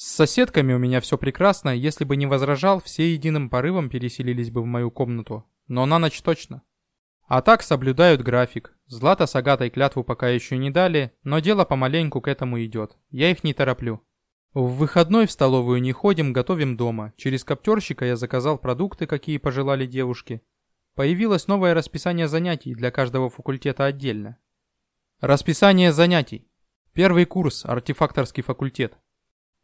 С соседками у меня все прекрасно, если бы не возражал, все единым порывом переселились бы в мою комнату. Но на ночь точно. А так соблюдают график. Злата с Агатой клятву пока еще не дали, но дело помаленьку к этому идет. Я их не тороплю. В выходной в столовую не ходим, готовим дома. Через коптерщика я заказал продукты, какие пожелали девушки. Появилось новое расписание занятий для каждого факультета отдельно. Расписание занятий. Первый курс, артефакторский факультет.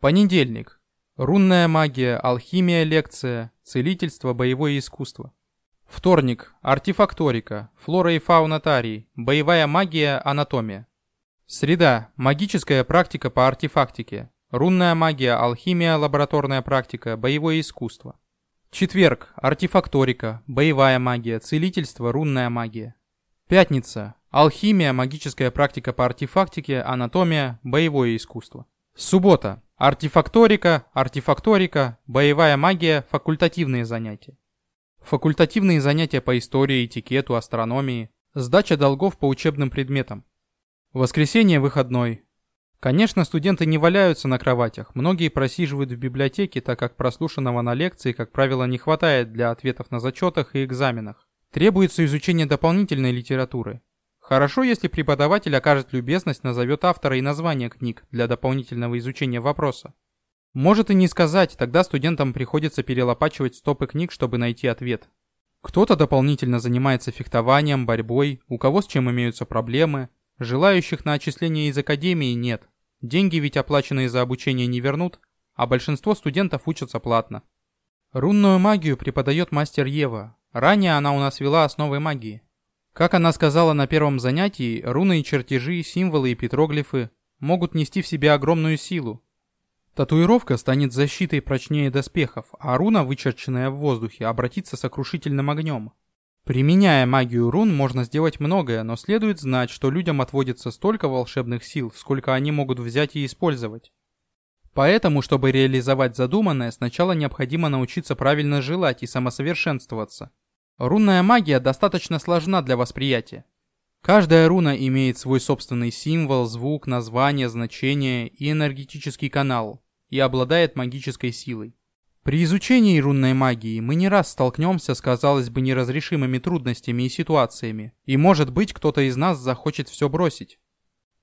Понедельник. Рунная магия, алхимия лекция, целительство, боевое искусство. Вторник. Артефакторика, флора и фауна тарии, боевая магия, анатомия. Среда. Магическая практика по артефактике. Рунная магия, алхимия, лабораторная практика, боевое искусство. Четверг. Артефакторика, боевая магия, целительство, рунная магия. Пятница. Алхимия, магическая практика по артефактике, анатомия, боевое искусство. Суббота. Артефакторика, артефакторика, боевая магия, факультативные занятия. Факультативные занятия по истории, этикету, астрономии, сдача долгов по учебным предметам. Воскресенье выходной. Конечно, студенты не валяются на кроватях, многие просиживают в библиотеке, так как прослушанного на лекции, как правило, не хватает для ответов на зачетах и экзаменах. Требуется изучение дополнительной литературы. Хорошо, если преподаватель окажет любезность, назовет автора и название книг для дополнительного изучения вопроса. Может и не сказать, тогда студентам приходится перелопачивать стопы книг, чтобы найти ответ. Кто-то дополнительно занимается фехтованием, борьбой, у кого с чем имеются проблемы. Желающих на отчисление из академии нет. Деньги ведь оплаченные за обучение не вернут, а большинство студентов учатся платно. Рунную магию преподает мастер Ева. Ранее она у нас вела основы магии. Как она сказала на первом занятии, руны и чертежи, символы и петроглифы могут нести в себе огромную силу. Татуировка станет защитой прочнее доспехов, а руна, вычерченная в воздухе, обратится сокрушительным огнем. Применяя магию рун, можно сделать многое, но следует знать, что людям отводится столько волшебных сил, сколько они могут взять и использовать. Поэтому, чтобы реализовать задуманное, сначала необходимо научиться правильно желать и самосовершенствоваться. Рунная магия достаточно сложна для восприятия. Каждая руна имеет свой собственный символ, звук, название, значение и энергетический канал, и обладает магической силой. При изучении рунной магии мы не раз столкнемся с, казалось бы, неразрешимыми трудностями и ситуациями, и может быть кто-то из нас захочет все бросить.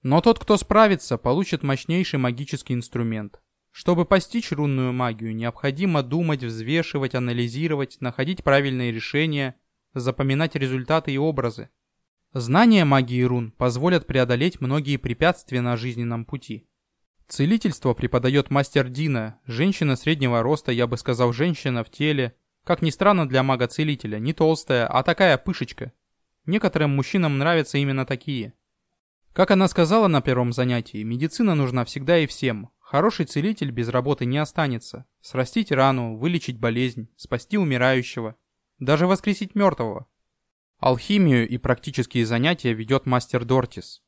Но тот, кто справится, получит мощнейший магический инструмент. Чтобы постичь рунную магию, необходимо думать, взвешивать, анализировать, находить правильные решения, запоминать результаты и образы. Знания магии рун позволят преодолеть многие препятствия на жизненном пути. Целительство преподает мастер Дина, женщина среднего роста, я бы сказал, женщина в теле. Как ни странно для мага-целителя, не толстая, а такая пышечка. Некоторым мужчинам нравятся именно такие. Как она сказала на первом занятии, медицина нужна всегда и всем, Хороший целитель без работы не останется. Срастить рану, вылечить болезнь, спасти умирающего, даже воскресить мертвого. Алхимию и практические занятия ведет мастер Дортис.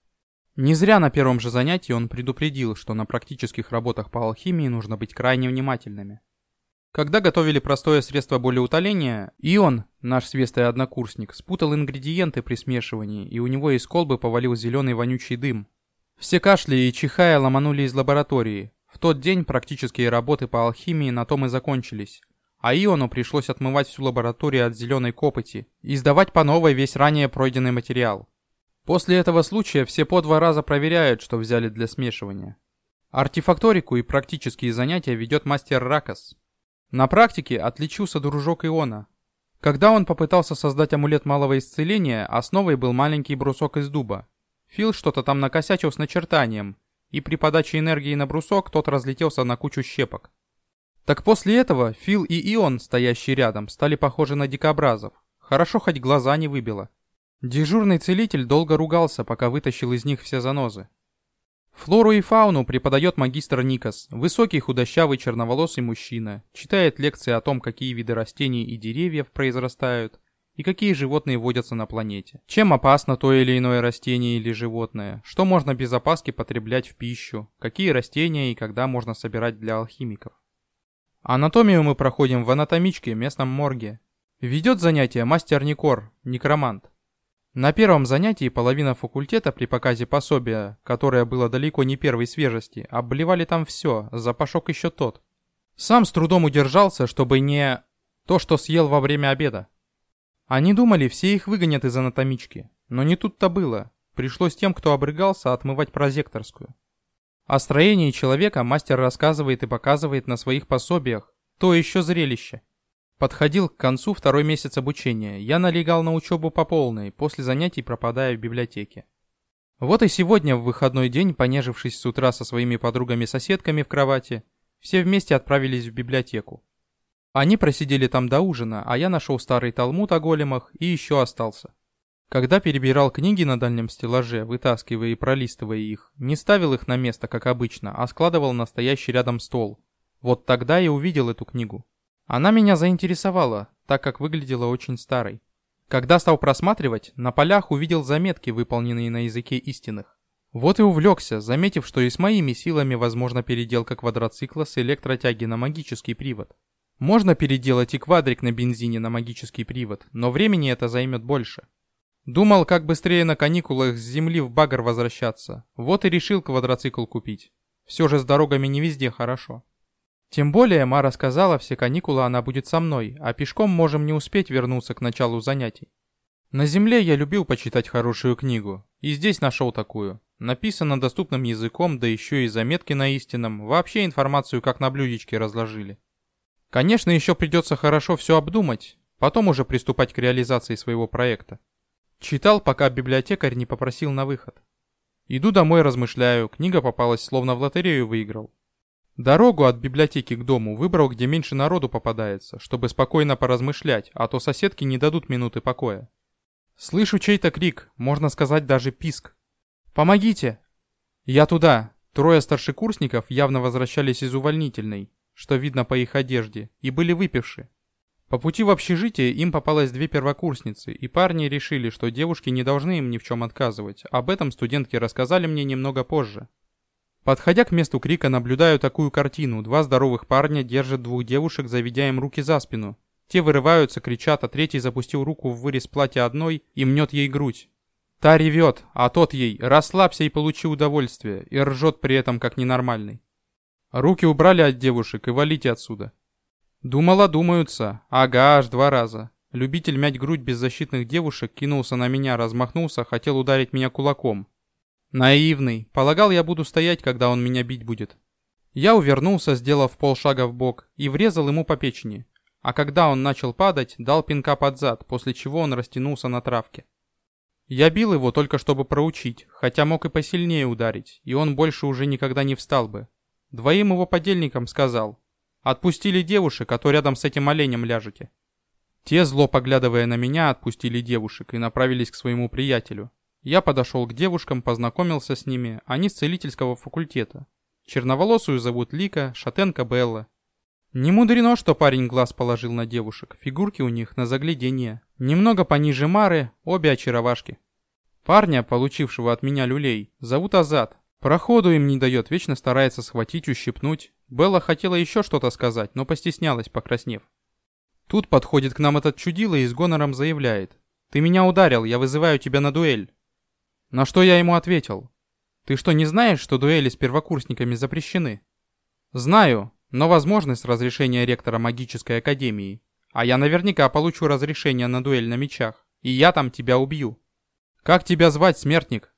Не зря на первом же занятии он предупредил, что на практических работах по алхимии нужно быть крайне внимательными. Когда готовили простое средство болеутоления, Ион, наш свестый однокурсник, спутал ингредиенты при смешивании, и у него из колбы повалил зеленый вонючий дым, все кашляя и чихая ломанули из лаборатории. В тот день практические работы по алхимии на том и закончились. А Иону пришлось отмывать всю лабораторию от зеленой копоти и сдавать по новой весь ранее пройденный материал. После этого случая все по два раза проверяют, что взяли для смешивания. Артефакторику и практические занятия ведет мастер Ракас. На практике отличился дружок Иона. Когда он попытался создать амулет малого исцеления, основой был маленький брусок из дуба, Фил что-то там накосячил с начертанием, и при подаче энергии на брусок тот разлетелся на кучу щепок. Так после этого Фил и Ион, стоящие рядом, стали похожи на дикобразов. Хорошо хоть глаза не выбило. Дежурный целитель долго ругался, пока вытащил из них все занозы. Флору и фауну преподает магистр Никас, высокий худощавый черноволосый мужчина, читает лекции о том, какие виды растений и деревьев произрастают, и какие животные водятся на планете. Чем опасно то или иное растение или животное, что можно без опаски потреблять в пищу, какие растения и когда можно собирать для алхимиков. Анатомию мы проходим в анатомичке, местном морге. Ведет занятие мастер Никор, некромант. На первом занятии половина факультета при показе пособия, которое было далеко не первой свежести, обливали там все, запашок еще тот. Сам с трудом удержался, чтобы не... то, что съел во время обеда. Они думали, все их выгонят из анатомички, но не тут-то было. Пришлось тем, кто обрыгался, отмывать прозекторскую. О строении человека мастер рассказывает и показывает на своих пособиях. То еще зрелище. Подходил к концу второй месяц обучения. Я налегал на учебу по полной, после занятий пропадая в библиотеке. Вот и сегодня, в выходной день, понежившись с утра со своими подругами-соседками в кровати, все вместе отправились в библиотеку. Они просидели там до ужина, а я нашел старый талмуд о големах и еще остался. Когда перебирал книги на дальнем стеллаже, вытаскивая и пролистывая их, не ставил их на место, как обычно, а складывал на стоящий рядом стол. Вот тогда я увидел эту книгу. Она меня заинтересовала, так как выглядела очень старой. Когда стал просматривать, на полях увидел заметки, выполненные на языке истинных. Вот и увлекся, заметив, что и с моими силами возможна переделка квадроцикла с электротяги на магический привод. Можно переделать и квадрик на бензине на магический привод, но времени это займет больше. Думал, как быстрее на каникулах с земли в багр возвращаться. Вот и решил квадроцикл купить. Все же с дорогами не везде хорошо. Тем более Мара сказала, все каникулы она будет со мной, а пешком можем не успеть вернуться к началу занятий. На земле я любил почитать хорошую книгу, и здесь нашел такую. Написано доступным языком, да еще и заметки на истинном, вообще информацию как на блюдечке разложили. Конечно, еще придется хорошо все обдумать, потом уже приступать к реализации своего проекта. Читал, пока библиотекарь не попросил на выход. Иду домой, размышляю, книга попалась, словно в лотерею выиграл. Дорогу от библиотеки к дому выбрал, где меньше народу попадается, чтобы спокойно поразмышлять, а то соседки не дадут минуты покоя. Слышу чей-то крик, можно сказать даже писк. «Помогите!» Я туда. Трое старшекурсников явно возвращались из увольнительной, что видно по их одежде, и были выпивши. По пути в общежитие им попалось две первокурсницы, и парни решили, что девушки не должны им ни в чем отказывать. Об этом студентки рассказали мне немного позже. Подходя к месту крика, наблюдаю такую картину. Два здоровых парня держат двух девушек, заведя им руки за спину. Те вырываются, кричат, а третий запустил руку в вырез платья одной и мнет ей грудь. Та ревет, а тот ей «расслабься и получи удовольствие» и ржет при этом как ненормальный. Руки убрали от девушек и валите отсюда. Думала, думаются. Ага, аж два раза. Любитель мять грудь беззащитных девушек кинулся на меня, размахнулся, хотел ударить меня кулаком. Наивный. Полагал, я буду стоять, когда он меня бить будет. Я увернулся, сделав полшага в бок, и врезал ему по печени. А когда он начал падать, дал пинка под зад, после чего он растянулся на травке. Я бил его только чтобы проучить, хотя мог и посильнее ударить, и он больше уже никогда не встал бы. Двоим его подельникам сказал, «Отпустили девушек, а то рядом с этим оленем ляжете». Те, зло поглядывая на меня, отпустили девушек и направились к своему приятелю. Я подошел к девушкам, познакомился с ними, они с целительского факультета. Черноволосую зовут Лика, шатенка Белла. Не мудрено, что парень глаз положил на девушек, фигурки у них на заглядение. Немного пониже Мары, обе очаровашки. Парня, получившего от меня люлей, зовут Азат. Проходу им не дает, вечно старается схватить, ущипнуть. Белла хотела еще что-то сказать, но постеснялась, покраснев. Тут подходит к нам этот чудило и с гонором заявляет. «Ты меня ударил, я вызываю тебя на дуэль». На что я ему ответил. «Ты что, не знаешь, что дуэли с первокурсниками запрещены?» «Знаю, но возможность разрешения ректора магической академии. А я наверняка получу разрешение на дуэль на мечах, и я там тебя убью». «Как тебя звать, смертник?»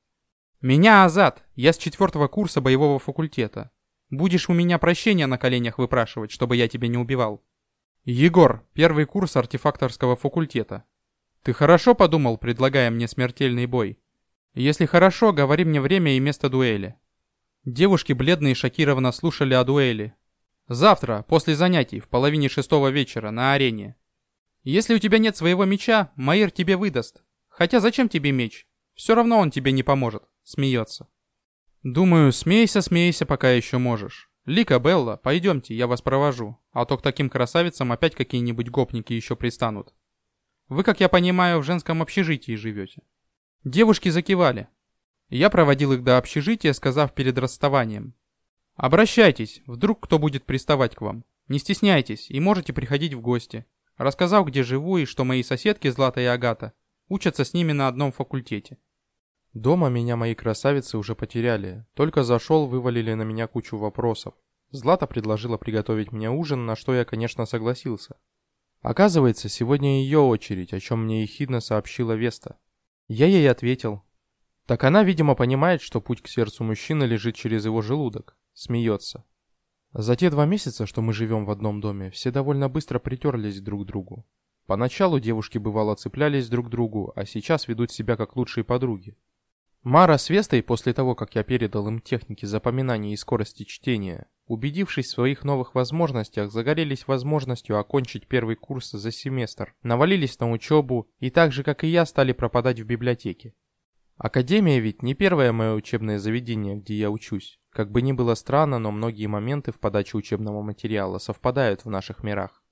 «Меня Азат, я с четвертого курса боевого факультета. Будешь у меня прощения на коленях выпрашивать, чтобы я тебя не убивал?» «Егор, первый курс артефакторского факультета. Ты хорошо подумал, предлагая мне смертельный бой?» Если хорошо, говори мне время и место дуэли. Девушки бледные шокированно слушали о дуэли. Завтра, после занятий, в половине шестого вечера, на арене. Если у тебя нет своего меча, Маир тебе выдаст. Хотя зачем тебе меч? Все равно он тебе не поможет. Смеется. Думаю, смейся, смейся, пока еще можешь. Лика, Белла, пойдемте, я вас провожу. А то к таким красавицам опять какие-нибудь гопники еще пристанут. Вы, как я понимаю, в женском общежитии живете. Девушки закивали. Я проводил их до общежития, сказав перед расставанием. «Обращайтесь, вдруг кто будет приставать к вам. Не стесняйтесь и можете приходить в гости». Рассказал, где живу и что мои соседки Злата и Агата Учатся с ними на одном факультете. Дома меня мои красавицы уже потеряли. Только зашел, вывалили на меня кучу вопросов. Злата предложила приготовить мне ужин, на что я, конечно, согласился. Оказывается, сегодня ее очередь, о чем мне ехидно сообщила Веста. Я ей ответил. Так она, видимо, понимает, что путь к сердцу мужчины лежит через его желудок. Смеется. За те два месяца, что мы живем в одном доме, все довольно быстро притерлись друг к другу. Поначалу девушки бывало цеплялись друг к другу, а сейчас ведут себя как лучшие подруги. Мара с Вестой, после того, как я передал им техники запоминания и скорости чтения, убедившись в своих новых возможностях, загорелись возможностью окончить первый курс за семестр, навалились на учебу и так же, как и я, стали пропадать в библиотеке. Академия ведь не первое мое учебное заведение, где я учусь. Как бы ни было странно, но многие моменты в подаче учебного материала совпадают в наших мирах.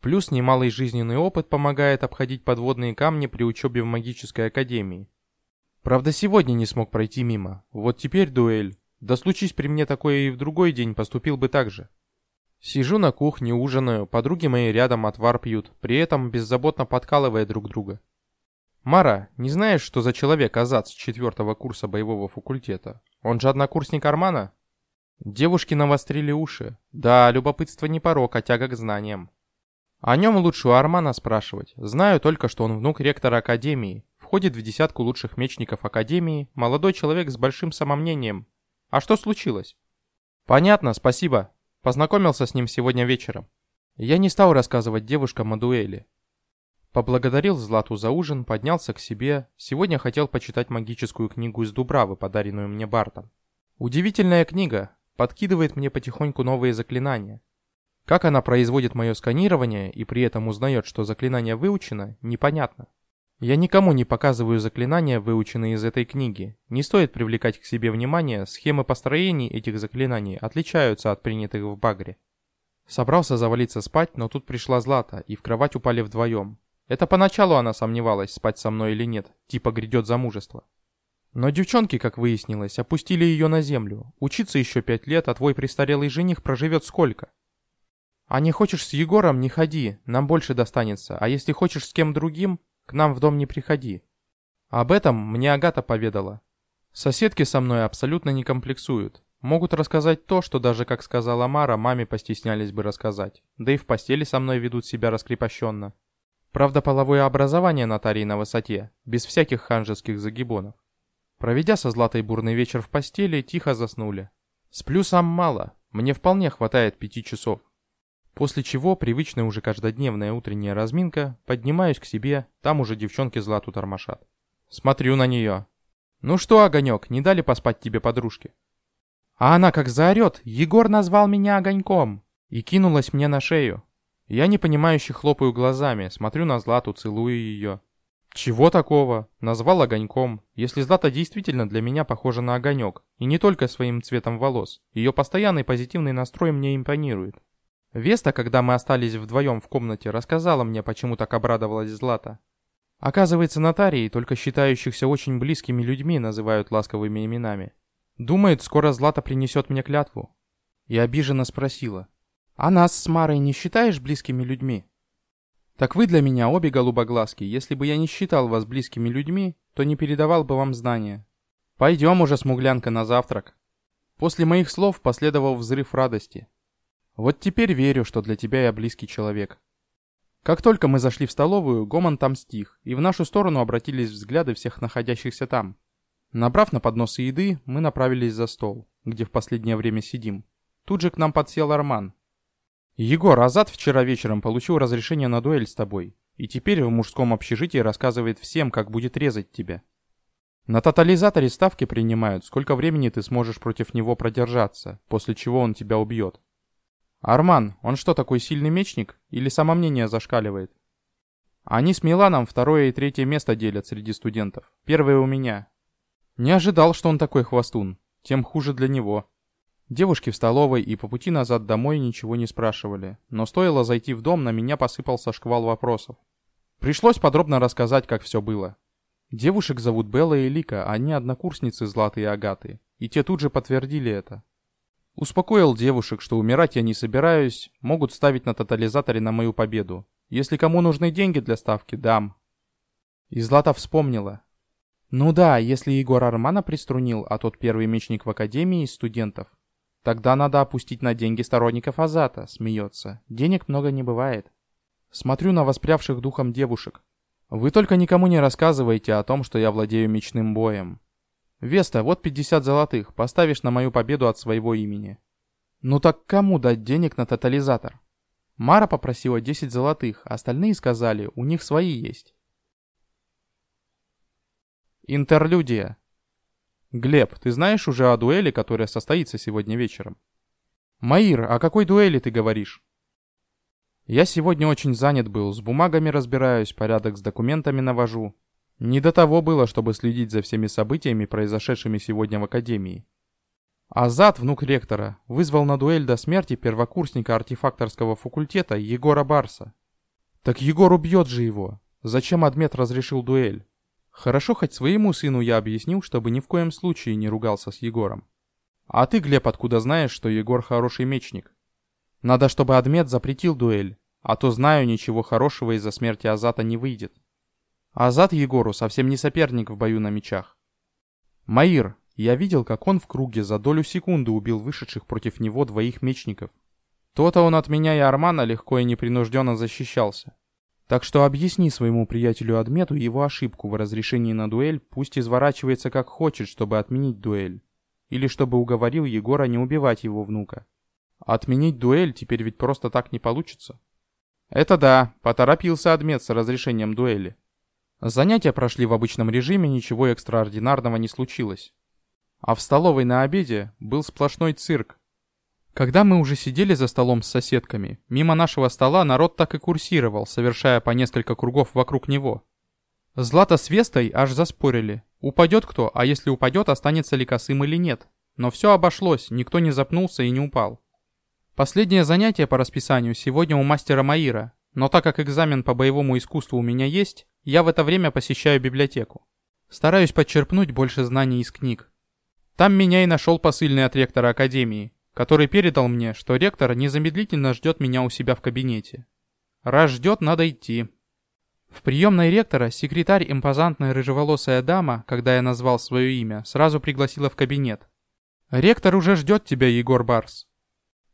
Плюс немалый жизненный опыт помогает обходить подводные камни при учебе в магической академии. Правда, сегодня не смог пройти мимо. Вот теперь дуэль. Да случись при мне такое и в другой день, поступил бы так же. Сижу на кухне, ужинаю, подруги мои рядом отвар пьют, при этом беззаботно подкалывая друг друга. «Мара, не знаешь, что за человек Азат четвертого курса боевого факультета? Он же однокурсник Армана?» Девушки навострили уши. Да, любопытство не порок, а тяга к знаниям. О нем лучше у Армана спрашивать. Знаю только, что он внук ректора Академии. Входит в десятку лучших мечников Академии. Молодой человек с большим самомнением. А что случилось? Понятно, спасибо. Познакомился с ним сегодня вечером. Я не стал рассказывать девушкам о дуэли. Поблагодарил Злату за ужин, поднялся к себе. Сегодня хотел почитать магическую книгу из Дубравы, подаренную мне Бартом. Удивительная книга. Подкидывает мне потихоньку новые заклинания. Как она производит мое сканирование и при этом узнает, что заклинание выучено, непонятно. Я никому не показываю заклинания, выученные из этой книги. Не стоит привлекать к себе внимание, схемы построений этих заклинаний отличаются от принятых в Багре. Собрался завалиться спать, но тут пришла Злата, и в кровать упали вдвоем. Это поначалу она сомневалась, спать со мной или нет, типа грядет замужество. Но девчонки, как выяснилось, опустили ее на землю. Учиться еще пять лет, а твой престарелый жених проживет сколько? А не хочешь с Егором, не ходи, нам больше достанется. А если хочешь с кем другим, к нам в дом не приходи. Об этом мне Агата поведала. Соседки со мной абсолютно не комплексуют. Могут рассказать то, что даже, как сказала Мара, маме постеснялись бы рассказать. Да и в постели со мной ведут себя раскрепощенно. Правда, половое образование на Тарии на высоте, без всяких ханжеских загибонов. Проведя со Златой бурный вечер в постели, тихо заснули. Сплю сам мало, мне вполне хватает пяти часов. После чего, привычная уже каждодневная утренняя разминка, поднимаюсь к себе, там уже девчонки злату тормошат. Смотрю на нее. «Ну что, Огонек, не дали поспать тебе подружки?» А она как заорет, «Егор назвал меня Огоньком!» И кинулась мне на шею. Я непонимающе хлопаю глазами, смотрю на Злату, целую ее. Чего такого? Назвал огоньком. Если Злата действительно для меня похожа на огонек, и не только своим цветом волос, ее постоянный позитивный настрой мне импонирует. Веста, когда мы остались вдвоем в комнате, рассказала мне, почему так обрадовалась Злата. Оказывается, нотарии, только считающихся очень близкими людьми, называют ласковыми именами. Думает, скоро Злата принесет мне клятву. И обиженно спросила. «А нас с Марой не считаешь близкими людьми?» «Так вы для меня обе голубоглазки. Если бы я не считал вас близкими людьми, то не передавал бы вам знания. Пойдем уже, смуглянка, на завтрак». После моих слов последовал взрыв радости. Вот теперь верю, что для тебя я близкий человек. Как только мы зашли в столовую, гомон там стих, и в нашу сторону обратились взгляды всех находящихся там. Набрав на подносы еды, мы направились за стол, где в последнее время сидим. Тут же к нам подсел Арман. «Егор, Азат вчера вечером получил разрешение на дуэль с тобой, и теперь в мужском общежитии рассказывает всем, как будет резать тебя. На тотализаторе ставки принимают, сколько времени ты сможешь против него продержаться, после чего он тебя убьет. «Арман, он что, такой сильный мечник? Или самомнение зашкаливает?» Они с Миланом второе и третье место делят среди студентов. Первое у меня. Не ожидал, что он такой хвостун. Тем хуже для него. Девушки в столовой и по пути назад домой ничего не спрашивали. Но стоило зайти в дом, на меня посыпался шквал вопросов. Пришлось подробно рассказать, как все было. Девушек зовут Белла и Лика, они однокурсницы Златы и Агаты. И те тут же подтвердили это. Успокоил девушек, что умирать я не собираюсь, могут ставить на тотализаторе на мою победу. Если кому нужны деньги для ставки, дам. И Злата вспомнила. Ну да, если Егор Армана приструнил, а тот первый мечник в академии из студентов, тогда надо опустить на деньги сторонников Азата, смеется. Денег много не бывает. Смотрю на воспрявших духом девушек. Вы только никому не рассказывайте о том, что я владею мечным боем. Веста, вот 50 золотых, поставишь на мою победу от своего имени. Ну так кому дать денег на тотализатор? Мара попросила 10 золотых, остальные сказали, у них свои есть. Интерлюдия. Глеб, ты знаешь уже о дуэли, которая состоится сегодня вечером? Маир, о какой дуэли ты говоришь? Я сегодня очень занят был, с бумагами разбираюсь, порядок с документами навожу. Не до того было, чтобы следить за всеми событиями, произошедшими сегодня в Академии. Азат, внук ректора, вызвал на дуэль до смерти первокурсника артефакторского факультета Егора Барса. Так Егор убьет же его. Зачем Адмет разрешил дуэль? Хорошо, хоть своему сыну я объяснил, чтобы ни в коем случае не ругался с Егором. А ты, Глеб, откуда знаешь, что Егор хороший мечник? Надо, чтобы Адмет запретил дуэль, а то знаю, ничего хорошего из-за смерти Азата не выйдет. Азат Егору совсем не соперник в бою на мечах. Маир, я видел, как он в круге за долю секунды убил вышедших против него двоих мечников. То-то он от меня и Армана легко и непринужденно защищался. Так что объясни своему приятелю Адмету его ошибку в разрешении на дуэль, пусть изворачивается как хочет, чтобы отменить дуэль. Или чтобы уговорил Егора не убивать его внука. Отменить дуэль теперь ведь просто так не получится. Это да, поторопился Адмет с разрешением дуэли. Занятия прошли в обычном режиме, ничего экстраординарного не случилось. А в столовой на обеде был сплошной цирк. Когда мы уже сидели за столом с соседками, мимо нашего стола народ так и курсировал, совершая по несколько кругов вокруг него. Злата с Вестой аж заспорили. Упадет кто, а если упадет, останется ли косым или нет. Но все обошлось, никто не запнулся и не упал. Последнее занятие по расписанию сегодня у мастера Маира, но так как экзамен по боевому искусству у меня есть, я в это время посещаю библиотеку. Стараюсь подчерпнуть больше знаний из книг. Там меня и нашел посыльный от ректора Академии, который передал мне, что ректор незамедлительно ждет меня у себя в кабинете. Раз ждет, надо идти. В приемной ректора секретарь импозантная рыжеволосая дама, когда я назвал свое имя, сразу пригласила в кабинет. «Ректор уже ждет тебя, Егор Барс».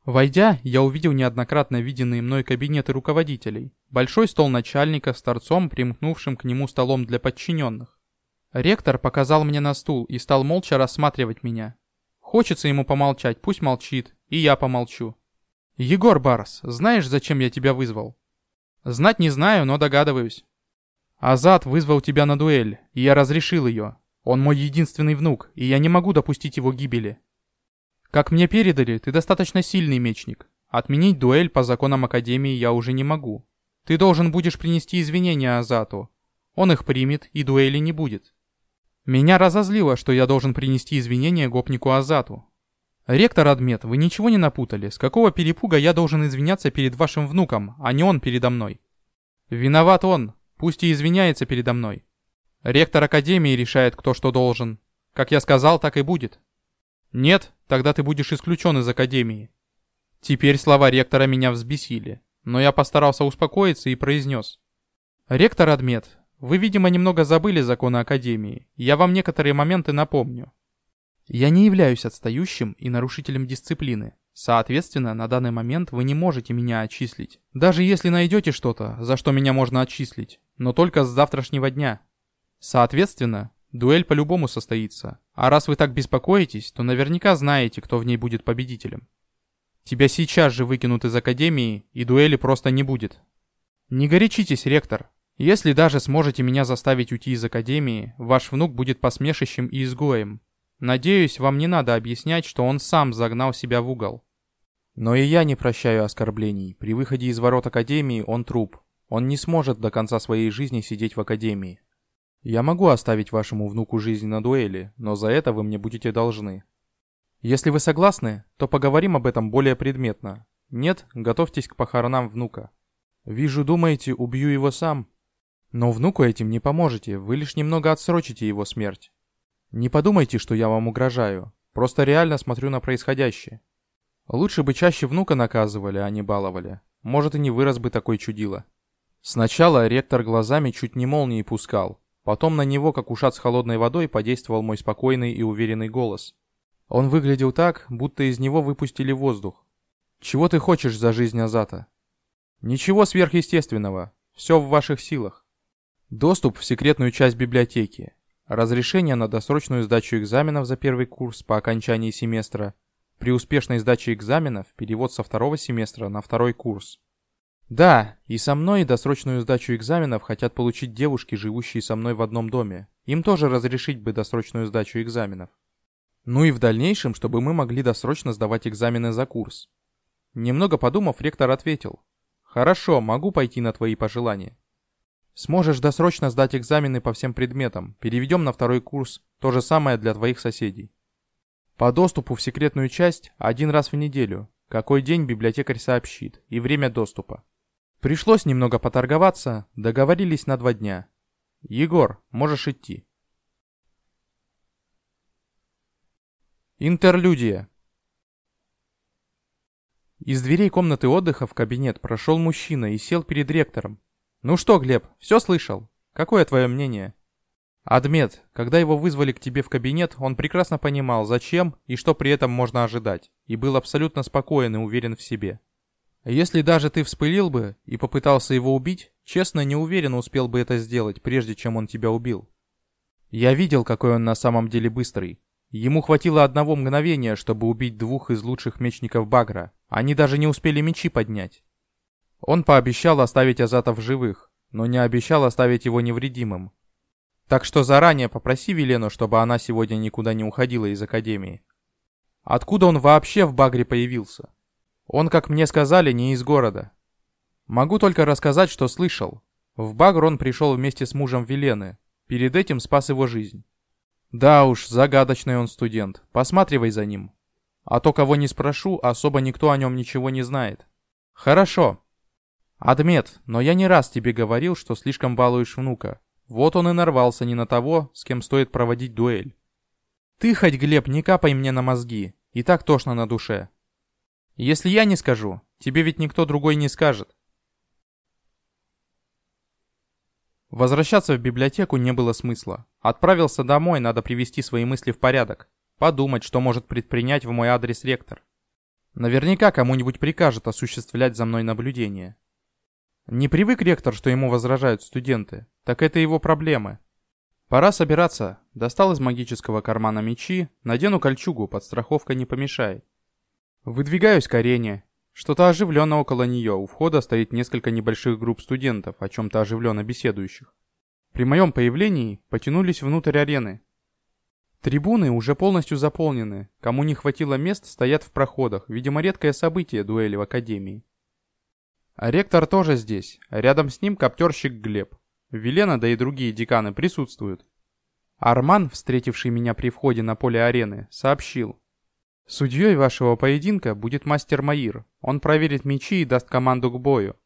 Войдя, я увидел неоднократно виденные мной кабинеты руководителей. Большой стол начальника с торцом, примкнувшим к нему столом для подчиненных. Ректор показал мне на стул и стал молча рассматривать меня. Хочется ему помолчать, пусть молчит, и я помолчу. «Егор Барс, знаешь, зачем я тебя вызвал?» «Знать не знаю, но догадываюсь». «Азат вызвал тебя на дуэль, и я разрешил ее. Он мой единственный внук, и я не могу допустить его гибели. Как мне передали, ты достаточно сильный мечник. Отменить дуэль по законам Академии я уже не могу. Ты должен будешь принести извинения Азату. Он их примет, и дуэли не будет. Меня разозлило, что я должен принести извинения гопнику Азату. Ректор Адмет, вы ничего не напутали? С какого перепуга я должен извиняться перед вашим внуком, а не он передо мной? Виноват он, пусть и извиняется передо мной. Ректор Академии решает, кто что должен. Как я сказал, так и будет. Нет, тогда ты будешь исключен из Академии. Теперь слова ректора меня взбесили, но я постарался успокоиться и произнес. Ректор Адмет, вы, видимо, немного забыли законы Академии. Я вам некоторые моменты напомню. Я не являюсь отстающим и нарушителем дисциплины. Соответственно, на данный момент вы не можете меня отчислить. Даже если найдете что-то, за что меня можно отчислить. Но только с завтрашнего дня. Соответственно, дуэль по-любому состоится. А раз вы так беспокоитесь, то наверняка знаете, кто в ней будет победителем. Тебя сейчас же выкинут из Академии, и дуэли просто не будет. Не горячитесь, ректор. Если даже сможете меня заставить уйти из Академии, ваш внук будет посмешищем и изгоем. Надеюсь, вам не надо объяснять, что он сам загнал себя в угол. Но и я не прощаю оскорблений. При выходе из ворот Академии он труп. Он не сможет до конца своей жизни сидеть в Академии. Я могу оставить вашему внуку жизнь на дуэли, но за это вы мне будете должны. Если вы согласны, то поговорим об этом более предметно. Нет, готовьтесь к похоронам внука. Вижу, думаете, убью его сам. Но внуку этим не поможете, вы лишь немного отсрочите его смерть. Не подумайте, что я вам угрожаю. Просто реально смотрю на происходящее. Лучше бы чаще внука наказывали, а не баловали. Может и не вырос бы такой чудило. Сначала ректор глазами чуть не молнии пускал, Потом на него, как ушат с холодной водой, подействовал мой спокойный и уверенный голос. Он выглядел так, будто из него выпустили воздух. «Чего ты хочешь за жизнь Азата?» «Ничего сверхъестественного. Все в ваших силах. Доступ в секретную часть библиотеки. Разрешение на досрочную сдачу экзаменов за первый курс по окончании семестра. При успешной сдаче экзаменов перевод со второго семестра на второй курс. Да, и со мной досрочную сдачу экзаменов хотят получить девушки, живущие со мной в одном доме. Им тоже разрешить бы досрочную сдачу экзаменов. Ну и в дальнейшем, чтобы мы могли досрочно сдавать экзамены за курс. Немного подумав, ректор ответил. Хорошо, могу пойти на твои пожелания. Сможешь досрочно сдать экзамены по всем предметам. Переведем на второй курс. То же самое для твоих соседей. По доступу в секретную часть один раз в неделю. Какой день библиотекарь сообщит. И время доступа. Пришлось немного поторговаться. Договорились на два дня. Егор, можешь идти. Интерлюдия. Из дверей комнаты отдыха в кабинет прошел мужчина и сел перед ректором. «Ну что, Глеб, все слышал? Какое твое мнение?» Адмет, когда его вызвали к тебе в кабинет, он прекрасно понимал, зачем и что при этом можно ожидать, и был абсолютно спокоен и уверен в себе. Если даже ты вспылил бы и попытался его убить, честно, не уверен, успел бы это сделать, прежде чем он тебя убил. Я видел, какой он на самом деле быстрый. Ему хватило одного мгновения, чтобы убить двух из лучших мечников Багра. Они даже не успели мечи поднять. Он пообещал оставить Азата в живых, но не обещал оставить его невредимым. Так что заранее попроси Велену, чтобы она сегодня никуда не уходила из Академии. Откуда он вообще в Багре появился? Он, как мне сказали, не из города. Могу только рассказать, что слышал. В Багр он пришел вместе с мужем Велены. Перед этим спас его жизнь. Да уж, загадочный он студент. Посматривай за ним. А то, кого не спрошу, особо никто о нем ничего не знает. Хорошо. Адмет, но я не раз тебе говорил, что слишком балуешь внука. Вот он и нарвался не на того, с кем стоит проводить дуэль. Ты хоть, Глеб, не капай мне на мозги. И так тошно на душе. Если я не скажу, тебе ведь никто другой не скажет. Возвращаться в библиотеку не было смысла. Отправился домой, надо привести свои мысли в порядок. Подумать, что может предпринять в мой адрес ректор. Наверняка кому-нибудь прикажет осуществлять за мной наблюдение. Не привык ректор, что ему возражают студенты. Так это его проблемы. Пора собираться. Достал из магического кармана мечи, надену кольчугу, подстраховка не помешает. Выдвигаюсь к арене. Что-то оживленно около нее, у входа стоит несколько небольших групп студентов, о чем-то оживленно беседующих. При моем появлении потянулись внутрь арены. Трибуны уже полностью заполнены, кому не хватило мест, стоят в проходах, видимо редкое событие дуэли в Академии. А ректор тоже здесь, рядом с ним коптерщик Глеб. Велена, да и другие деканы присутствуют. Арман, встретивший меня при входе на поле арены, сообщил, Судьей вашего поединка будет мастер Маир. Он проверит мечи и даст команду к бою.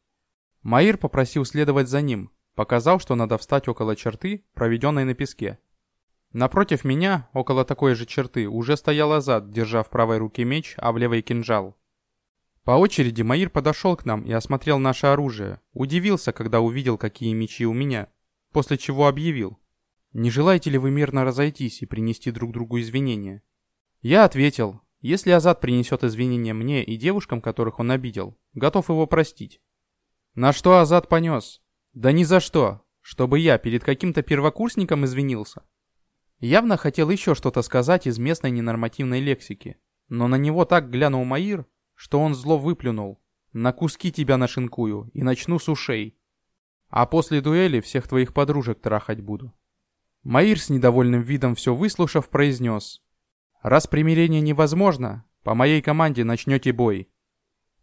Маир попросил следовать за ним, показал, что надо встать около черты, проведенной на песке. Напротив меня, около такой же черты, уже стоял Азад, держа в правой руке меч, а в левой кинжал. По очереди Маир подошел к нам и осмотрел наше оружие. Удивился, когда увидел, какие мечи у меня. После чего объявил. «Не желаете ли вы мирно разойтись и принести друг другу извинения?» Я ответил, если Азат принесет извинения мне и девушкам, которых он обидел, готов его простить. На что Азат понес? Да ни за что, чтобы я перед каким-то первокурсником извинился. Явно хотел еще что-то сказать из местной ненормативной лексики, но на него так глянул Маир, что он зло выплюнул. На куски тебя нашинкую и начну с ушей. А после дуэли всех твоих подружек трахать буду. Маир с недовольным видом все выслушав произнес. Раз примирение невозможно, по моей команде начнете бой.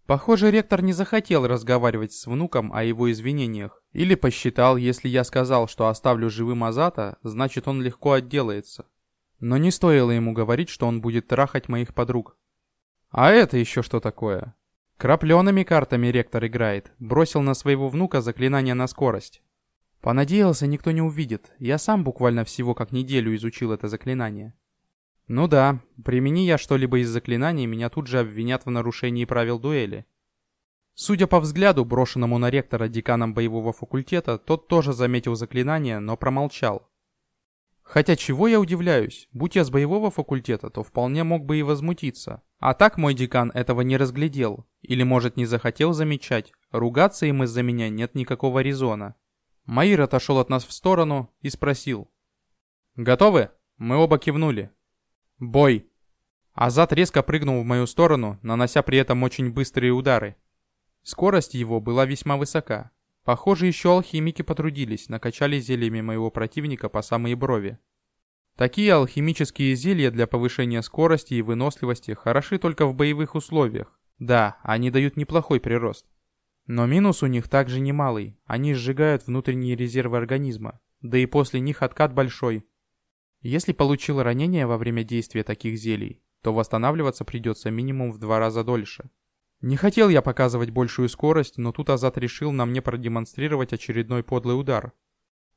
Похоже, ректор не захотел разговаривать с внуком о его извинениях. Или посчитал, если я сказал, что оставлю живым Азата, значит он легко отделается. Но не стоило ему говорить, что он будет трахать моих подруг. А это еще что такое? Крапленными картами ректор играет. Бросил на своего внука заклинание на скорость. Понадеялся, никто не увидит. Я сам буквально всего как неделю изучил это заклинание. Ну да, примени я что-либо из заклинаний, меня тут же обвинят в нарушении правил дуэли. Судя по взгляду, брошенному на ректора деканом боевого факультета, тот тоже заметил заклинание, но промолчал. Хотя чего я удивляюсь, будь я с боевого факультета, то вполне мог бы и возмутиться. А так мой декан этого не разглядел, или может не захотел замечать, ругаться им из-за меня нет никакого резона. Маир отошел от нас в сторону и спросил. «Готовы?» Мы оба кивнули. «Бой!» Азат резко прыгнул в мою сторону, нанося при этом очень быстрые удары. Скорость его была весьма высока. Похоже, еще алхимики потрудились, накачали зельями моего противника по самые брови. Такие алхимические зелья для повышения скорости и выносливости хороши только в боевых условиях. Да, они дают неплохой прирост. Но минус у них также немалый. Они сжигают внутренние резервы организма. Да и после них откат большой. Если получил ранение во время действия таких зелий, то восстанавливаться придется минимум в два раза дольше. Не хотел я показывать большую скорость, но тут Азат решил на мне продемонстрировать очередной подлый удар.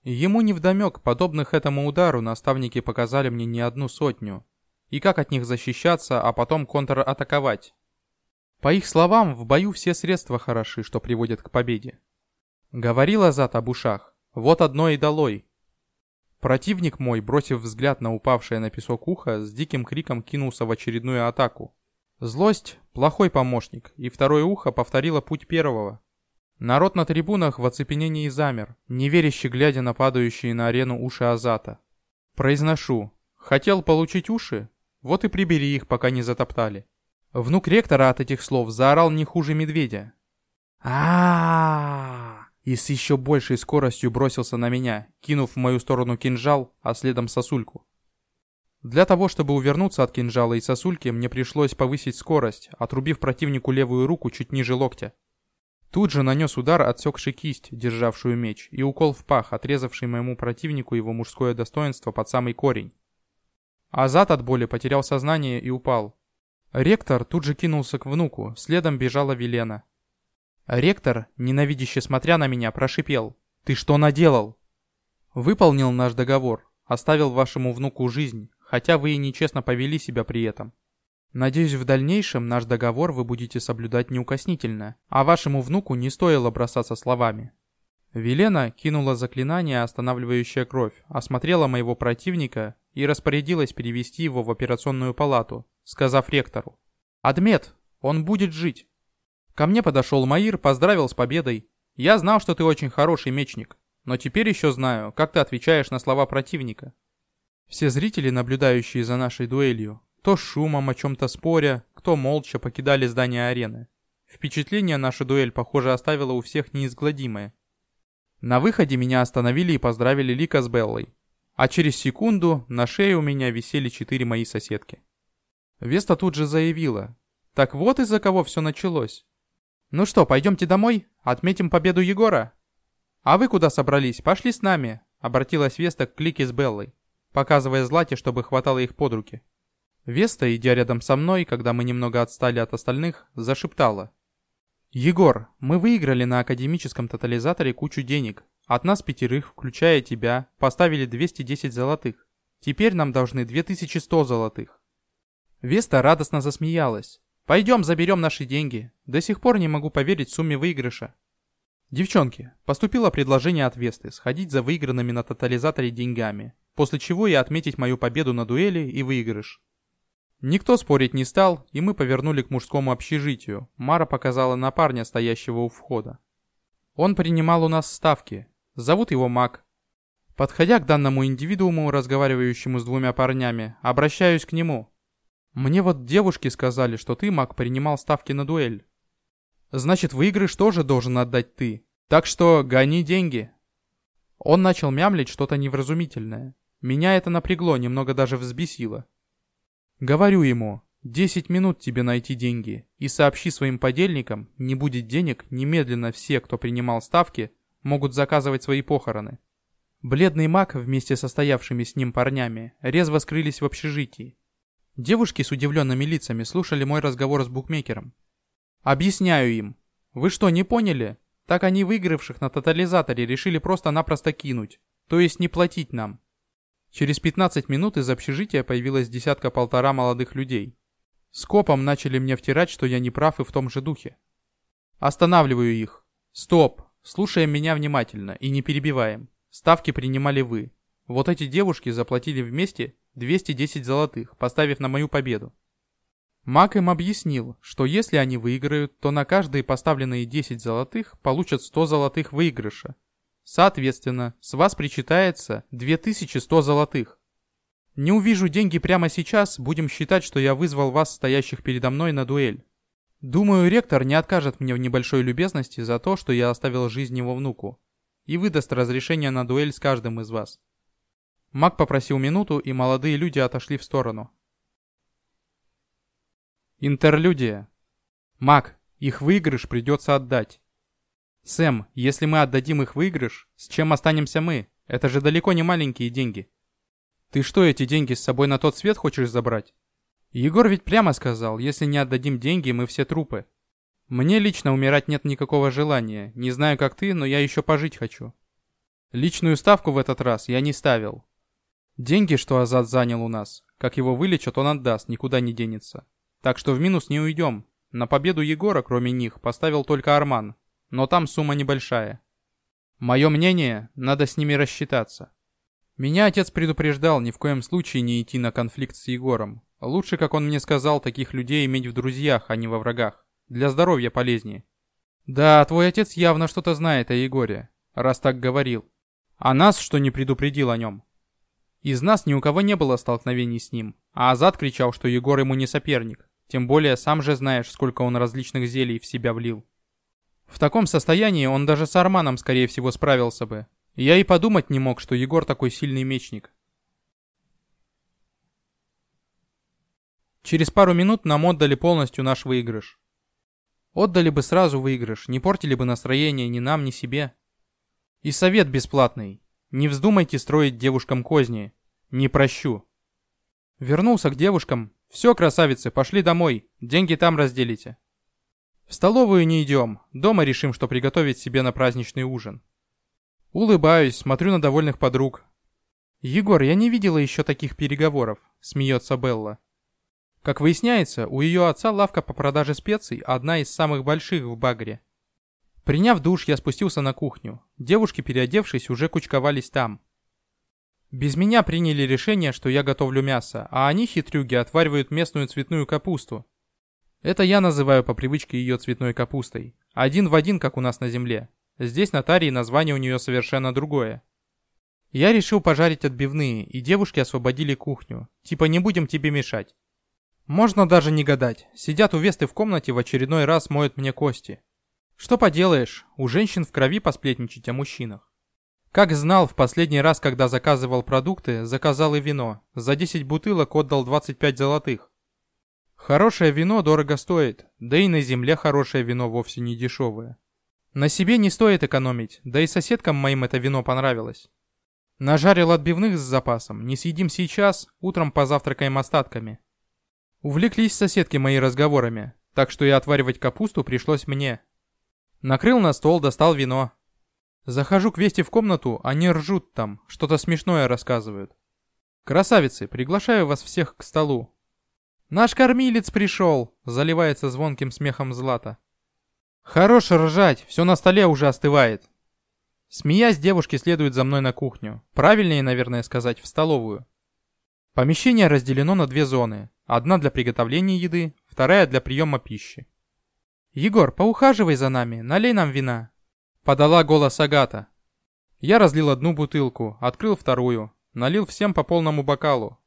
Ему невдомек, подобных этому удару наставники показали мне не одну сотню. И как от них защищаться, а потом контратаковать. По их словам, в бою все средства хороши, что приводят к победе. Говорил Азат об ушах. Вот одно и долой. Противник мой, бросив взгляд на упавшее на песок ухо, с диким криком кинулся в очередную атаку. Злость – плохой помощник, и второе ухо повторило путь первого. Народ на трибунах в оцепенении замер, неверяще глядя на падающие на арену уши Азата. Произношу. Хотел получить уши? Вот и прибери их, пока не затоптали. Внук ректора от этих слов заорал не хуже медведя. а И с еще большей скоростью бросился на меня, кинув в мою сторону кинжал, а следом сосульку. Для того, чтобы увернуться от кинжала и сосульки, мне пришлось повысить скорость, отрубив противнику левую руку чуть ниже локтя. Тут же нанес удар, отсекший кисть, державшую меч, и укол в пах, отрезавший моему противнику его мужское достоинство под самый корень. Азат от боли потерял сознание и упал. Ректор тут же кинулся к внуку, следом бежала Велена. Ректор, ненавидяще смотря на меня, прошипел. «Ты что наделал?» «Выполнил наш договор, оставил вашему внуку жизнь, хотя вы и нечестно повели себя при этом. Надеюсь, в дальнейшем наш договор вы будете соблюдать неукоснительно, а вашему внуку не стоило бросаться словами. Велена кинула заклинание, останавливающее кровь, осмотрела моего противника и распорядилась перевести его в операционную палату, сказав ректору. «Адмет, он будет жить». Ко мне подошел Маир, поздравил с победой. «Я знал, что ты очень хороший мечник, но теперь еще знаю, как ты отвечаешь на слова противника. Все зрители, наблюдающие за нашей дуэлью, то шумом о чем-то споря, кто молча покидали здание арены. Впечатление наша дуэль, похоже, оставила у всех неизгладимое. На выходе меня остановили и поздравили Лика с Беллой. А через секунду на шее у меня висели четыре мои соседки. Веста тут же заявила. Так вот из-за кого все началось. Ну что, пойдемте домой? Отметим победу Егора? А вы куда собрались? Пошли с нами. Обратилась Веста к Лике с Беллой показывая Злате, чтобы хватало их под руки. Веста, идя рядом со мной, когда мы немного отстали от остальных, зашептала. «Егор, мы выиграли на академическом тотализаторе кучу денег. От нас пятерых, включая тебя, поставили 210 золотых. Теперь нам должны 2100 золотых». Веста радостно засмеялась. «Пойдем заберем наши деньги. До сих пор не могу поверить сумме выигрыша». «Девчонки, поступило предложение от Весты сходить за выигранными на тотализаторе деньгами после чего и отметить мою победу на дуэли и выигрыш. Никто спорить не стал, и мы повернули к мужскому общежитию. Мара показала на парня, стоящего у входа. Он принимал у нас ставки. Зовут его Мак. Подходя к данному индивидууму, разговаривающему с двумя парнями, обращаюсь к нему. Мне вот девушки сказали, что ты, Мак, принимал ставки на дуэль. Значит, выигрыш тоже должен отдать ты. Так что гони деньги. Он начал мямлить что-то невразумительное. Меня это напрягло, немного даже взбесило. Говорю ему, 10 минут тебе найти деньги, и сообщи своим подельникам, не будет денег, немедленно все, кто принимал ставки, могут заказывать свои похороны. Бледный маг вместе со стоявшими с ним парнями резво скрылись в общежитии. Девушки с удивленными лицами слушали мой разговор с букмекером. Объясняю им. Вы что, не поняли? Так они выигравших на тотализаторе решили просто-напросто кинуть, то есть не платить нам. Через 15 минут из общежития появилась десятка-полтора молодых людей. Скопом начали мне втирать, что я не прав и в том же духе. Останавливаю их. Стоп. Слушаем меня внимательно и не перебиваем. Ставки принимали вы. Вот эти девушки заплатили вместе 210 золотых, поставив на мою победу. Мак им объяснил, что если они выиграют, то на каждые поставленные 10 золотых получат 100 золотых выигрыша. Соответственно, с вас причитается 2100 золотых. Не увижу деньги прямо сейчас, будем считать, что я вызвал вас, стоящих передо мной, на дуэль. Думаю, ректор не откажет мне в небольшой любезности за то, что я оставил жизнь его внуку, и выдаст разрешение на дуэль с каждым из вас. Маг попросил минуту, и молодые люди отошли в сторону. Интерлюдия. Маг, их выигрыш придется отдать. Сэм, если мы отдадим их выигрыш, с чем останемся мы? Это же далеко не маленькие деньги. Ты что, эти деньги с собой на тот свет хочешь забрать? Егор ведь прямо сказал, если не отдадим деньги, мы все трупы. Мне лично умирать нет никакого желания. Не знаю, как ты, но я еще пожить хочу. Личную ставку в этот раз я не ставил. Деньги, что Азат занял у нас, как его вылечат, он отдаст, никуда не денется. Так что в минус не уйдем. На победу Егора, кроме них, поставил только Арман. Но там сумма небольшая. Мое мнение, надо с ними рассчитаться. Меня отец предупреждал ни в коем случае не идти на конфликт с Егором. Лучше, как он мне сказал, таких людей иметь в друзьях, а не во врагах. Для здоровья полезнее. Да, твой отец явно что-то знает о Егоре, раз так говорил. А нас что не предупредил о нем? Из нас ни у кого не было столкновений с ним, а Азат кричал, что Егор ему не соперник. Тем более, сам же знаешь, сколько он различных зелий в себя влил. В таком состоянии он даже с Арманом, скорее всего, справился бы, я и подумать не мог, что Егор такой сильный мечник. Через пару минут нам отдали полностью наш выигрыш. Отдали бы сразу выигрыш, не портили бы настроение ни нам, ни себе. И совет бесплатный. Не вздумайте строить девушкам козни. Не прощу. Вернулся к девушкам. Все, красавицы, пошли домой. Деньги там разделите. В столовую не идем. Дома решим, что приготовить себе на праздничный ужин. Улыбаюсь, смотрю на довольных подруг. «Егор, я не видела еще таких переговоров», — смеется Белла. Как выясняется, у ее отца лавка по продаже специй одна из самых больших в Багре. Приняв душ, я спустился на кухню. Девушки, переодевшись, уже кучковались там. Без меня приняли решение, что я готовлю мясо, а они, хитрюги, отваривают местную цветную капусту. Это я называю по привычке ее цветной капустой. Один в один, как у нас на земле. Здесь на Тарии название у нее совершенно другое. Я решил пожарить отбивные, и девушки освободили кухню. Типа не будем тебе мешать. Можно даже не гадать. Сидят у Весты в комнате в очередной раз моют мне кости. Что поделаешь, у женщин в крови посплетничать о мужчинах. Как знал, в последний раз, когда заказывал продукты, заказал и вино. За 10 бутылок отдал 25 золотых. Хорошее вино дорого стоит, да и на земле хорошее вино вовсе не дешевое. На себе не стоит экономить, да и соседкам моим это вино понравилось. Нажарил отбивных с запасом, не съедим сейчас, утром позавтракаем остатками. Увлеклись соседки мои разговорами, так что и отваривать капусту пришлось мне. Накрыл на стол, достал вино. Захожу к Вести в комнату, они ржут там, что-то смешное рассказывают. Красавицы, приглашаю вас всех к столу. Наш кормилец пришел, заливается звонким смехом Злата. Хорош ржать, все на столе уже остывает. Смеясь, девушки следуют за мной на кухню. Правильнее, наверное, сказать, в столовую. Помещение разделено на две зоны. Одна для приготовления еды, вторая для приема пищи. «Егор, поухаживай за нами, налей нам вина», — подала голос Агата. Я разлил одну бутылку, открыл вторую, налил всем по полному бокалу.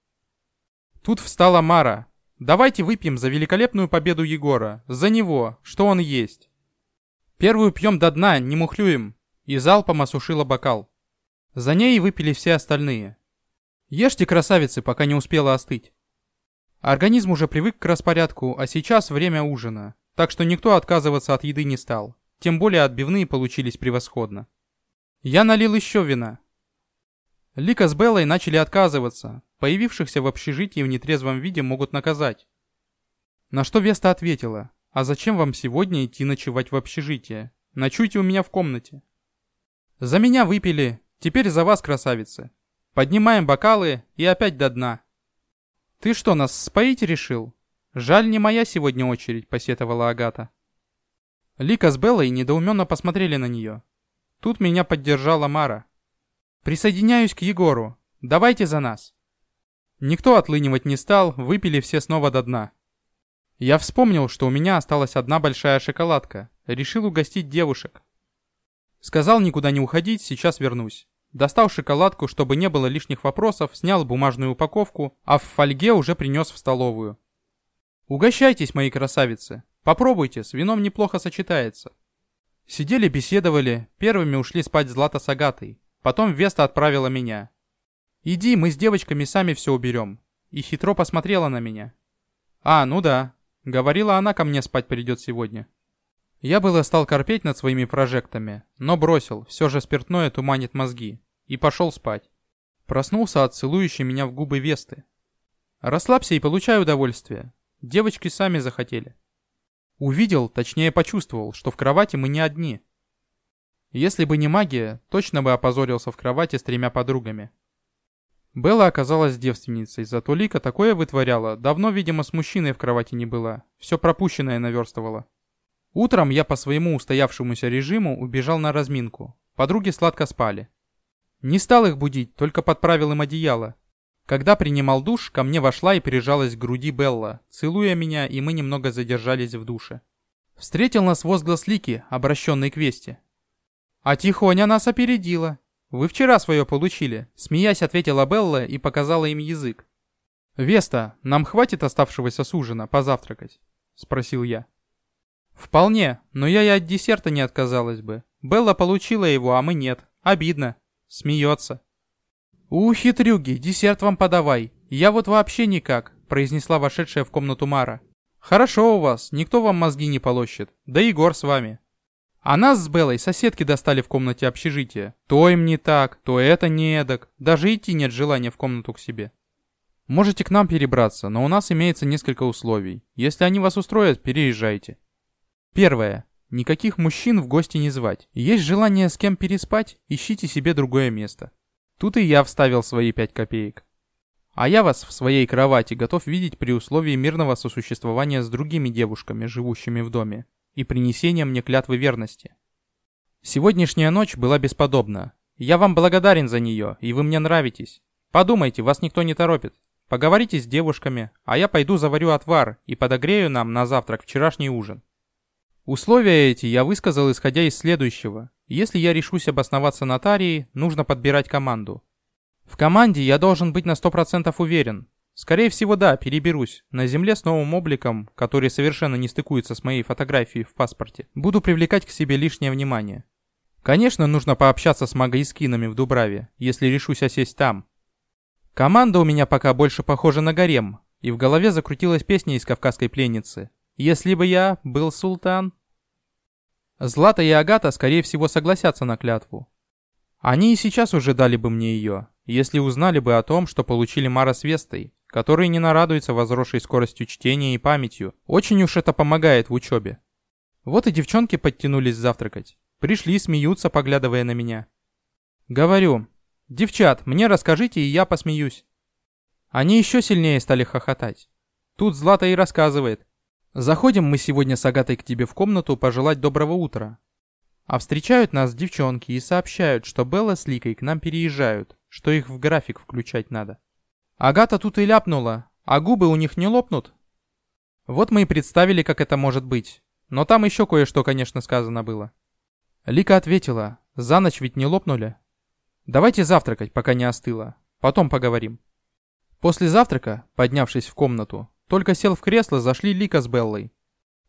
Тут встала Мара. «Давайте выпьем за великолепную победу Егора, за него, что он есть». Первую пьем до дна, не мухлюем. И залпом осушила бокал. За ней выпили все остальные. Ешьте, красавицы, пока не успела остыть. Организм уже привык к распорядку, а сейчас время ужина. Так что никто отказываться от еды не стал. Тем более отбивные получились превосходно. Я налил еще вина. Лика с Беллой начали отказываться. Появившихся в общежитии в нетрезвом виде могут наказать. На что Веста ответила. «А зачем вам сегодня идти ночевать в общежитие? Ночуйте у меня в комнате». «За меня выпили, теперь за вас, красавицы. Поднимаем бокалы и опять до дна». «Ты что, нас споить решил?» «Жаль, не моя сегодня очередь», — посетовала Агата. Лика с Беллой недоуменно посмотрели на нее. Тут меня поддержала Мара. «Присоединяюсь к Егору. Давайте за нас». Никто отлынивать не стал, выпили все снова до дна. Я вспомнил, что у меня осталась одна большая шоколадка. Решил угостить девушек. Сказал никуда не уходить, сейчас вернусь. Достал шоколадку, чтобы не было лишних вопросов, снял бумажную упаковку, а в фольге уже принес в столовую. Угощайтесь, мои красавицы. Попробуйте, с вином неплохо сочетается. Сидели, беседовали, первыми ушли спать Злата с Агатой. Потом Веста отправила меня. «Иди, мы с девочками сами все уберем». И хитро посмотрела на меня. «А, ну да. Говорила она ко мне спать придет сегодня». Я было стал корпеть над своими прожектами, но бросил, все же спиртное туманит мозги, и пошел спать. Проснулся от целующей меня в губы Весты. Расслабься и получай удовольствие. Девочки сами захотели. Увидел, точнее почувствовал, что в кровати мы не одни. Если бы не магия, точно бы опозорился в кровати с тремя подругами. Белла оказалась девственницей, зато Лика такое вытворяла, давно, видимо, с мужчиной в кровати не была, все пропущенное наверстывала. Утром я по своему устоявшемуся режиму убежал на разминку. Подруги сладко спали. Не стал их будить, только подправил им одеяло. Когда принимал душ, ко мне вошла и прижалась к груди Белла, целуя меня, и мы немного задержались в душе. Встретил нас возглас Лики, обращенный к Весте. «А Тихоня нас опередила. Вы вчера свое получили», — смеясь ответила Белла и показала им язык. «Веста, нам хватит оставшегося с ужина позавтракать?» — спросил я. «Вполне, но я и от десерта не отказалась бы. Белла получила его, а мы нет. Обидно». Смеется. «У, хитрюги, десерт вам подавай. Я вот вообще никак», — произнесла вошедшая в комнату Мара. «Хорошо у вас, никто вам мозги не полощет. Да Егор с вами». А нас с Белой соседки достали в комнате общежития. То им не так, то это не эдак. Даже идти нет желания в комнату к себе. Можете к нам перебраться, но у нас имеется несколько условий. Если они вас устроят, переезжайте. Первое. Никаких мужчин в гости не звать. Есть желание с кем переспать, ищите себе другое место. Тут и я вставил свои пять копеек. А я вас в своей кровати готов видеть при условии мирного сосуществования с другими девушками, живущими в доме, и принесения мне клятвы верности. Сегодняшняя ночь была бесподобна. Я вам благодарен за нее, и вы мне нравитесь. Подумайте, вас никто не торопит. Поговорите с девушками, а я пойду заварю отвар и подогрею нам на завтрак вчерашний ужин. Условия эти я высказал исходя из следующего. Если я решусь обосноваться на Тарии, нужно подбирать команду. В команде я должен быть на 100% уверен. Скорее всего, да, переберусь. На земле с новым обликом, который совершенно не стыкуется с моей фотографией в паспорте, буду привлекать к себе лишнее внимание. Конечно, нужно пообщаться с магоискинами в Дубраве, если решусь осесть там. Команда у меня пока больше похожа на гарем, и в голове закрутилась песня из «Кавказской пленницы». Если бы я был султан... Злата и Агата, скорее всего, согласятся на клятву. Они и сейчас уже дали бы мне ее, если узнали бы о том, что получили Мара с Вестой, которые не нарадуются возросшей скоростью чтения и памятью. Очень уж это помогает в учебе. Вот и девчонки подтянулись завтракать. Пришли, смеются, поглядывая на меня. Говорю, девчат, мне расскажите, и я посмеюсь. Они еще сильнее стали хохотать. Тут Злата и рассказывает, Заходим мы сегодня с Агатой к тебе в комнату пожелать доброго утра. А встречают нас девчонки и сообщают, что Белла с Ликой к нам переезжают, что их в график включать надо. Агата тут и ляпнула, а губы у них не лопнут. Вот мы и представили, как это может быть. Но там еще кое-что, конечно, сказано было. Лика ответила, за ночь ведь не лопнули. Давайте завтракать, пока не остыло. Потом поговорим. После завтрака, поднявшись в комнату, только сел в кресло, зашли Лика с Беллой.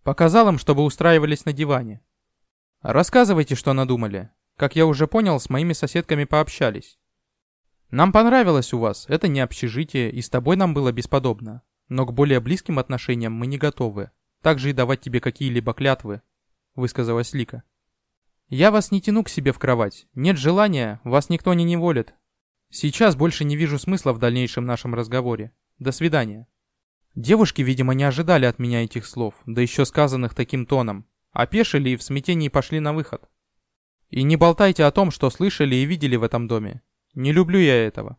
Показал им, чтобы устраивались на диване. Рассказывайте, что надумали. Как я уже понял, с моими соседками пообщались. Нам понравилось у вас, это не общежитие, и с тобой нам было бесподобно. Но к более близким отношениям мы не готовы. Также и давать тебе какие-либо клятвы, высказалась Лика. Я вас не тяну к себе в кровать. Нет желания, вас никто не неволит. Сейчас больше не вижу смысла в дальнейшем нашем разговоре. До свидания. Девушки, видимо, не ожидали от меня этих слов, да еще сказанных таким тоном. Опешили и в смятении пошли на выход. И не болтайте о том, что слышали и видели в этом доме. Не люблю я этого.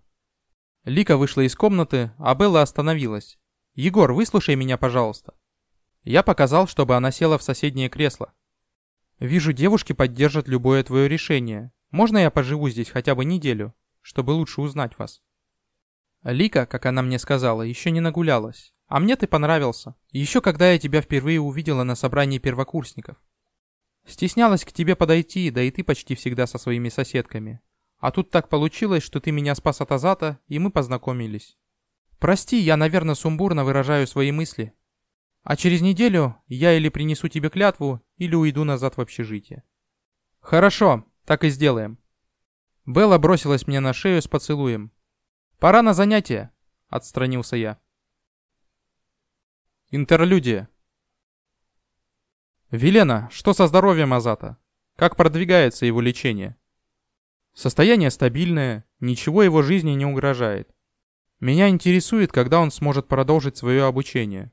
Лика вышла из комнаты, а Белла остановилась. «Егор, выслушай меня, пожалуйста». Я показал, чтобы она села в соседнее кресло. Вижу, девушки поддержат любое твое решение. Можно я поживу здесь хотя бы неделю, чтобы лучше узнать вас? Лика, как она мне сказала, еще не нагулялась. А мне ты понравился. Еще когда я тебя впервые увидела на собрании первокурсников. Стеснялась к тебе подойти, да и ты почти всегда со своими соседками. А тут так получилось, что ты меня спас от Азата, и мы познакомились. Прости, я, наверное, сумбурно выражаю свои мысли. А через неделю я или принесу тебе клятву, или уйду назад в общежитие. Хорошо, так и сделаем. Белла бросилась мне на шею с поцелуем. Пора на занятия, отстранился я. Интерлюдия. Велена, что со здоровьем Азата? Как продвигается его лечение? Состояние стабильное, ничего его жизни не угрожает. Меня интересует, когда он сможет продолжить свое обучение.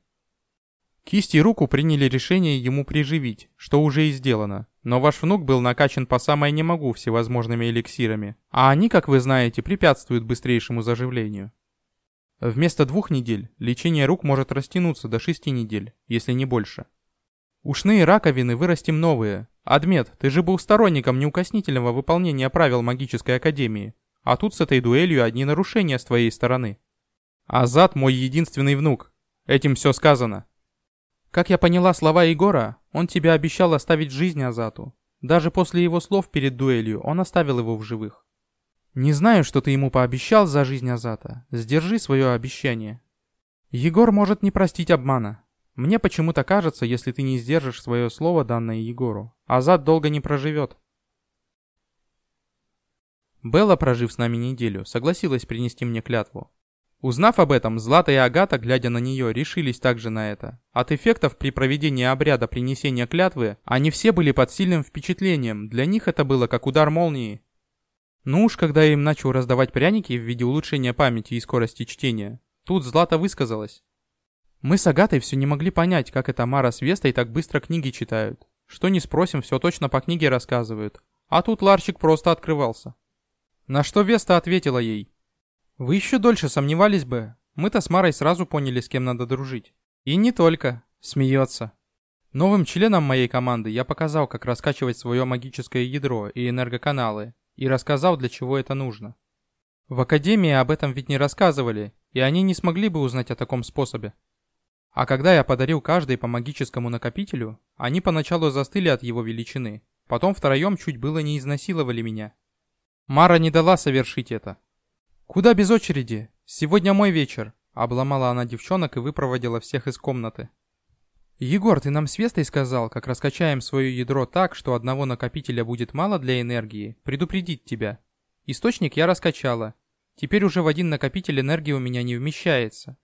Кисть и руку приняли решение ему приживить, что уже и сделано. Но ваш внук был накачан по самое не могу всевозможными эликсирами, а они, как вы знаете, препятствуют быстрейшему заживлению. Вместо двух недель лечение рук может растянуться до шести недель, если не больше. Ушные раковины вырастим новые. Адмет, ты же был сторонником неукоснительного выполнения правил магической академии. А тут с этой дуэлью одни нарушения с твоей стороны. Азат мой единственный внук. Этим все сказано. Как я поняла слова Егора, он тебе обещал оставить жизнь Азату. Даже после его слов перед дуэлью он оставил его в живых. Не знаю, что ты ему пообещал за жизнь Азата. Сдержи свое обещание. Егор может не простить обмана. Мне почему-то кажется, если ты не сдержишь свое слово, данное Егору, Азат долго не проживет. Белла, прожив с нами неделю, согласилась принести мне клятву. Узнав об этом, Злата и Агата, глядя на нее, решились также на это. От эффектов при проведении обряда принесения клятвы, они все были под сильным впечатлением, для них это было как удар молнии. Ну уж, когда я им начал раздавать пряники в виде улучшения памяти и скорости чтения, тут Злата высказалась. Мы с Агатой все не могли понять, как это Мара с Вестой так быстро книги читают. Что не спросим, все точно по книге рассказывают. А тут Ларчик просто открывался. На что Веста ответила ей. Вы еще дольше сомневались бы. Мы-то с Марой сразу поняли, с кем надо дружить. И не только. Смеется. Новым членам моей команды я показал, как раскачивать свое магическое ядро и энергоканалы, и рассказал, для чего это нужно. В Академии об этом ведь не рассказывали, и они не смогли бы узнать о таком способе. А когда я подарил каждой по магическому накопителю, они поначалу застыли от его величины, потом втроем чуть было не изнасиловали меня. Мара не дала совершить это. «Куда без очереди? Сегодня мой вечер», — обломала она девчонок и выпроводила всех из комнаты. «Егор, ты нам с Вестой сказал, как раскачаем свое ядро так, что одного накопителя будет мало для энергии, предупредить тебя. Источник я раскачала. Теперь уже в один накопитель энергии у меня не вмещается.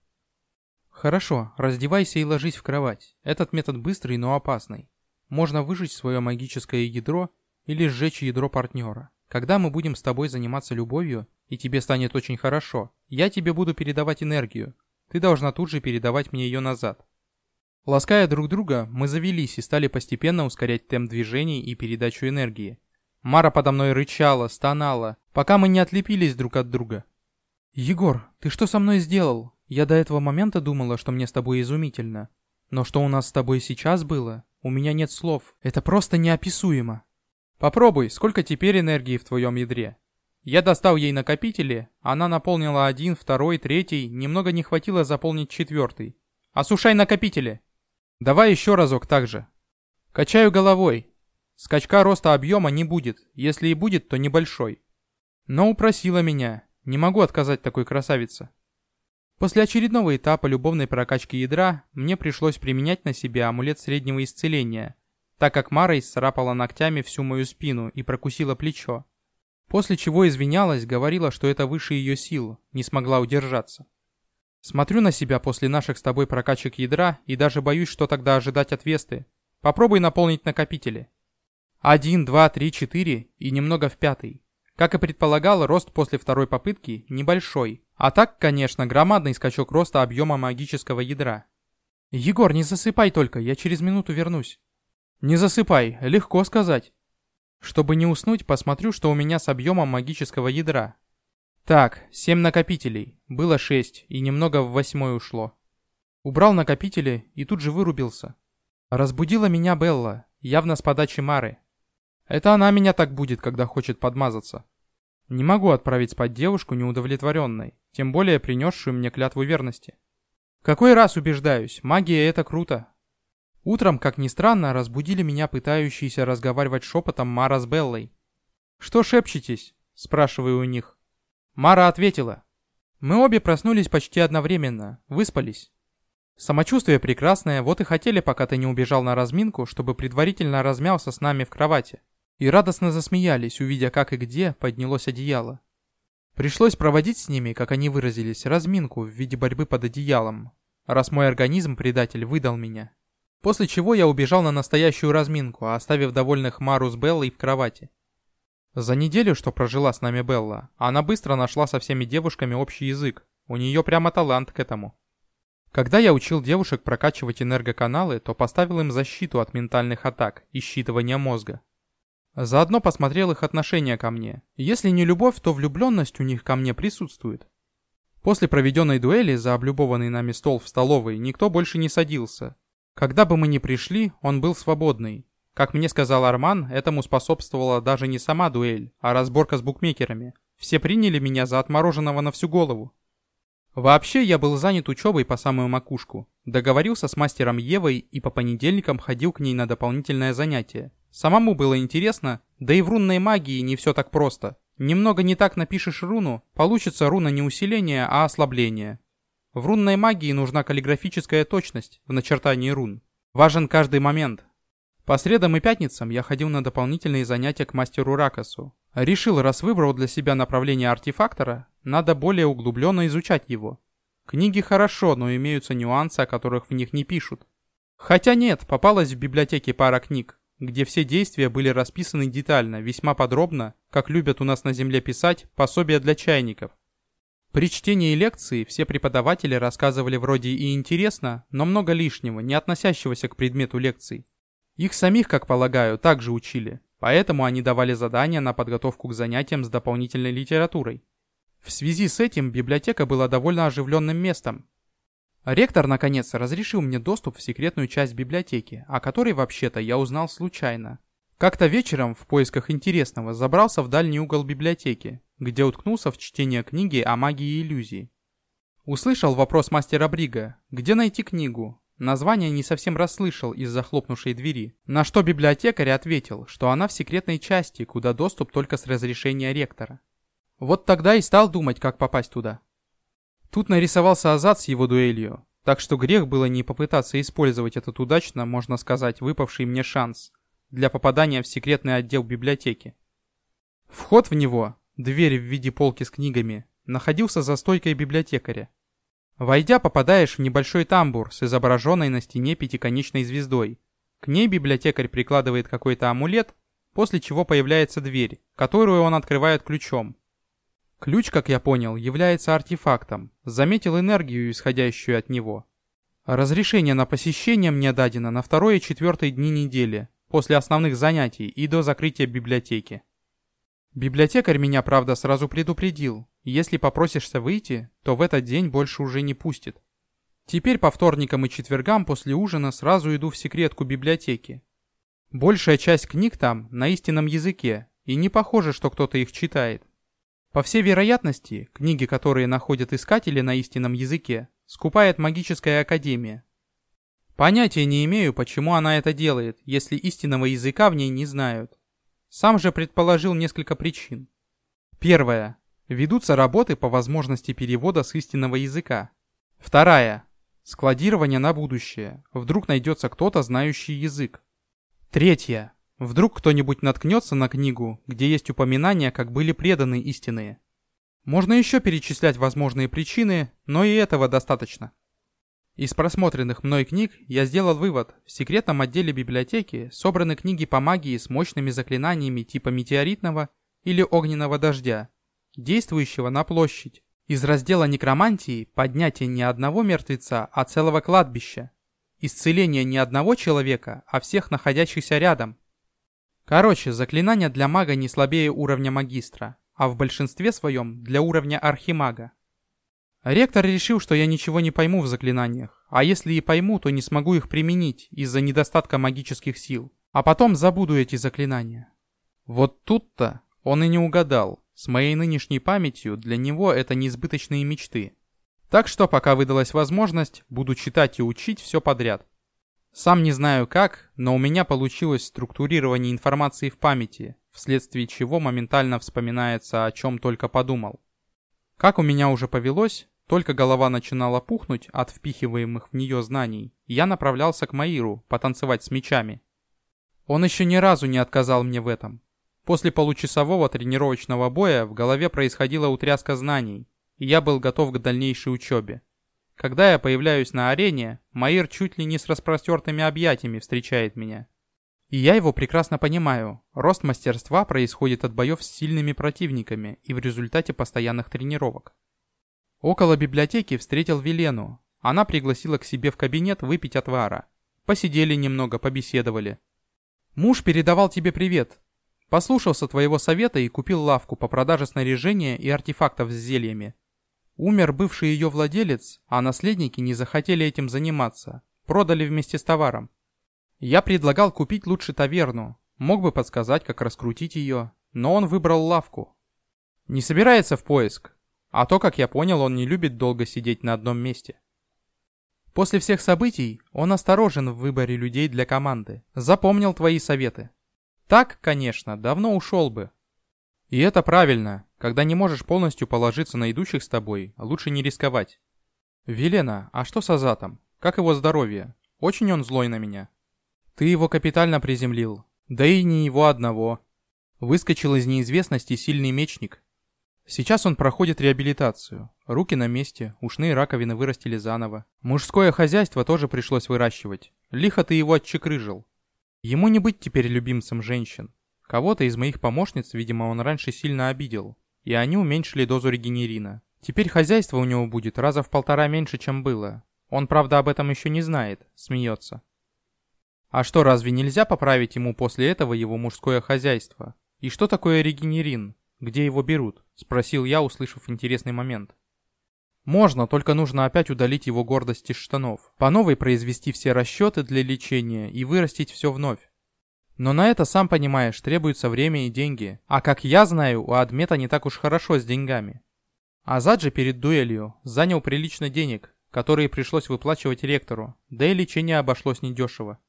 Хорошо, раздевайся и ложись в кровать. Этот метод быстрый, но опасный. Можно выжечь свое магическое ядро или сжечь ядро партнера. Когда мы будем с тобой заниматься любовью, и тебе станет очень хорошо, я тебе буду передавать энергию. Ты должна тут же передавать мне ее назад. Лаская друг друга, мы завелись и стали постепенно ускорять темп движений и передачу энергии. Мара подо мной рычала, стонала, пока мы не отлепились друг от друга. «Егор, ты что со мной сделал? Я до этого момента думала, что мне с тобой изумительно. Но что у нас с тобой сейчас было, у меня нет слов. Это просто неописуемо. Попробуй, сколько теперь энергии в твоем ядре? Я достал ей накопители, она наполнила один, второй, третий, немного не хватило заполнить четвертый. Осушай накопители. Давай еще разок так же. Качаю головой. Скачка роста объема не будет, если и будет, то небольшой. Но упросила меня, не могу отказать такой красавице. После очередного этапа любовной прокачки ядра мне пришлось применять на себе амулет среднего исцеления, так как Мара исцарапала ногтями всю мою спину и прокусила плечо. После чего извинялась, говорила, что это выше ее сил, не смогла удержаться. Смотрю на себя после наших с тобой прокачек ядра и даже боюсь, что тогда ожидать от Весты. Попробуй наполнить накопители. Один, два, три, четыре и немного в пятый. Как и предполагал, рост после второй попытки небольшой, а так, конечно, громадный скачок роста объема магического ядра. «Егор, не засыпай только, я через минуту вернусь». «Не засыпай, легко сказать». Чтобы не уснуть, посмотрю, что у меня с объемом магического ядра. Так, семь накопителей, было шесть, и немного в восьмой ушло. Убрал накопители и тут же вырубился. Разбудила меня Белла. явно с подачи Мары. Это она меня так будет, когда хочет подмазаться. Не могу отправить спать девушку неудовлетворенной, тем более принесшую мне клятву верности. Какой раз убеждаюсь, магия это круто. Утром, как ни странно, разбудили меня пытающиеся разговаривать шепотом Мара с Беллой. «Что шепчетесь?» – спрашиваю у них. Мара ответила. «Мы обе проснулись почти одновременно, выспались. Самочувствие прекрасное, вот и хотели, пока ты не убежал на разминку, чтобы предварительно размялся с нами в кровати. И радостно засмеялись, увидя, как и где поднялось одеяло. Пришлось проводить с ними, как они выразились, разминку в виде борьбы под одеялом, раз мой организм, предатель, выдал меня. После чего я убежал на настоящую разминку, оставив довольных Мару с Беллой в кровати. За неделю, что прожила с нами Белла, она быстро нашла со всеми девушками общий язык. У нее прямо талант к этому. Когда я учил девушек прокачивать энергоканалы, то поставил им защиту от ментальных атак и считывания мозга. Заодно посмотрел их отношение ко мне. Если не любовь, то влюбленность у них ко мне присутствует. После проведенной дуэли за облюбованный нами стол в столовой никто больше не садился. Когда бы мы ни пришли, он был свободный. Как мне сказал Арман, этому способствовала даже не сама дуэль, а разборка с букмекерами. Все приняли меня за отмороженного на всю голову. Вообще, я был занят учебой по самую макушку. Договорился с мастером Евой и по понедельникам ходил к ней на дополнительное занятие. Самому было интересно, да и в рунной магии не все так просто. Немного не так напишешь руну, получится руна не усиление, а ослабление. В рунной магии нужна каллиграфическая точность в начертании рун. Важен каждый момент. По средам и пятницам я ходил на дополнительные занятия к мастеру Ракосу. Решил, раз выбрал для себя направление артефактора, надо более углубленно изучать его. Книги хорошо, но имеются нюансы, о которых в них не пишут. Хотя нет, попалась в библиотеке пара книг, где все действия были расписаны детально, весьма подробно, как любят у нас на земле писать, пособия для чайников. При чтении лекции все преподаватели рассказывали вроде и интересно, но много лишнего, не относящегося к предмету лекций. Их самих, как полагаю, также учили. Поэтому они давали задания на подготовку к занятиям с дополнительной литературой. В связи с этим библиотека была довольно оживленным местом. Ректор, наконец, разрешил мне доступ в секретную часть библиотеки, о которой вообще-то я узнал случайно. Как-то вечером в поисках интересного забрался в дальний угол библиотеки, где уткнулся в чтение книги о магии и иллюзии. Услышал вопрос мастера Брига, где найти книгу, Название не совсем расслышал из захлопнувшей двери, на что библиотекарь ответил, что она в секретной части, куда доступ только с разрешения ректора. Вот тогда и стал думать, как попасть туда. Тут нарисовался Азат с его дуэлью, так что грех было не попытаться использовать этот удачно, можно сказать, выпавший мне шанс для попадания в секретный отдел библиотеки. Вход в него, дверь в виде полки с книгами, находился за стойкой библиотекаря. Войдя, попадаешь в небольшой тамбур с изображенной на стене пятиконечной звездой. К ней библиотекарь прикладывает какой-то амулет, после чего появляется дверь, которую он открывает ключом. Ключ, как я понял, является артефактом, заметил энергию, исходящую от него. Разрешение на посещение мне дадено на второй и четвертый дни недели, после основных занятий и до закрытия библиотеки. Библиотекарь меня, правда, сразу предупредил. Если попросишься выйти, то в этот день больше уже не пустит. Теперь по вторникам и четвергам после ужина сразу иду в секретку библиотеки. Большая часть книг там на истинном языке, и не похоже, что кто-то их читает. По всей вероятности, книги, которые находят искатели на истинном языке, скупает магическая академия. Понятия не имею, почему она это делает, если истинного языка в ней не знают. Сам же предположил несколько причин. Первая. Ведутся работы по возможности перевода с истинного языка. Вторая. Складирование на будущее. Вдруг найдется кто-то, знающий язык. Третья. Вдруг кто-нибудь наткнется на книгу, где есть упоминания, как были преданы истинные. Можно еще перечислять возможные причины, но и этого достаточно. Из просмотренных мной книг я сделал вывод, в секретном отделе библиотеки собраны книги по магии с мощными заклинаниями типа метеоритного или огненного дождя, действующего на площадь. Из раздела некромантии поднятие не одного мертвеца, а целого кладбища. Исцеление не одного человека, а всех находящихся рядом. Короче, заклинания для мага не слабее уровня магистра, а в большинстве своем для уровня архимага. Ректор решил, что я ничего не пойму в заклинаниях, а если и пойму, то не смогу их применить из-за недостатка магических сил. А потом забуду эти заклинания. Вот тут-то он и не угадал. С моей нынешней памятью для него это несбыточные мечты. Так что, пока выдалась возможность, буду читать и учить все подряд. Сам не знаю как, но у меня получилось структурирование информации в памяти, вследствие чего моментально вспоминается, о чем только подумал. Как у меня уже повелось, только голова начинала пухнуть от впихиваемых в нее знаний, я направлялся к Маиру потанцевать с мечами. Он еще ни разу не отказал мне в этом. После получасового тренировочного боя в голове происходила утряска знаний, и я был готов к дальнейшей учебе. Когда я появляюсь на арене, Маир чуть ли не с распростертыми объятиями встречает меня. И я его прекрасно понимаю. Рост мастерства происходит от боев с сильными противниками и в результате постоянных тренировок. Около библиотеки встретил Велену. Она пригласила к себе в кабинет выпить отвара. Посидели немного, побеседовали. «Муж передавал тебе привет. Послушался твоего совета и купил лавку по продаже снаряжения и артефактов с зельями. Умер бывший ее владелец, а наследники не захотели этим заниматься. Продали вместе с товаром. Я предлагал купить лучше таверну. Мог бы подсказать, как раскрутить ее, но он выбрал лавку. Не собирается в поиск. А то, как я понял, он не любит долго сидеть на одном месте. После всех событий он осторожен в выборе людей для команды. Запомнил твои советы. Так, конечно, давно ушел бы. И это правильно. Когда не можешь полностью положиться на идущих с тобой, лучше не рисковать. Велена, а что с Азатом? Как его здоровье? Очень он злой на меня. Ты его капитально приземлил. Да и не его одного. Выскочил из неизвестности сильный мечник. Сейчас он проходит реабилитацию. Руки на месте, ушные раковины вырастили заново. Мужское хозяйство тоже пришлось выращивать. Лихо ты его отчекрыжил. Ему не быть теперь любимцем женщин. Кого-то из моих помощниц, видимо, он раньше сильно обидел и они уменьшили дозу регенерина. Теперь хозяйство у него будет раза в полтора меньше, чем было. Он, правда, об этом еще не знает, смеется. А что, разве нельзя поправить ему после этого его мужское хозяйство? И что такое регенерин? Где его берут? Спросил я, услышав интересный момент. Можно, только нужно опять удалить его гордость из штанов, по новой произвести все расчеты для лечения и вырастить все вновь. Но на это, сам понимаешь, требуется время и деньги. А как я знаю, у Адмета не так уж хорошо с деньгами. Азад же перед дуэлью занял прилично денег, которые пришлось выплачивать ректору, да и лечение обошлось недешево.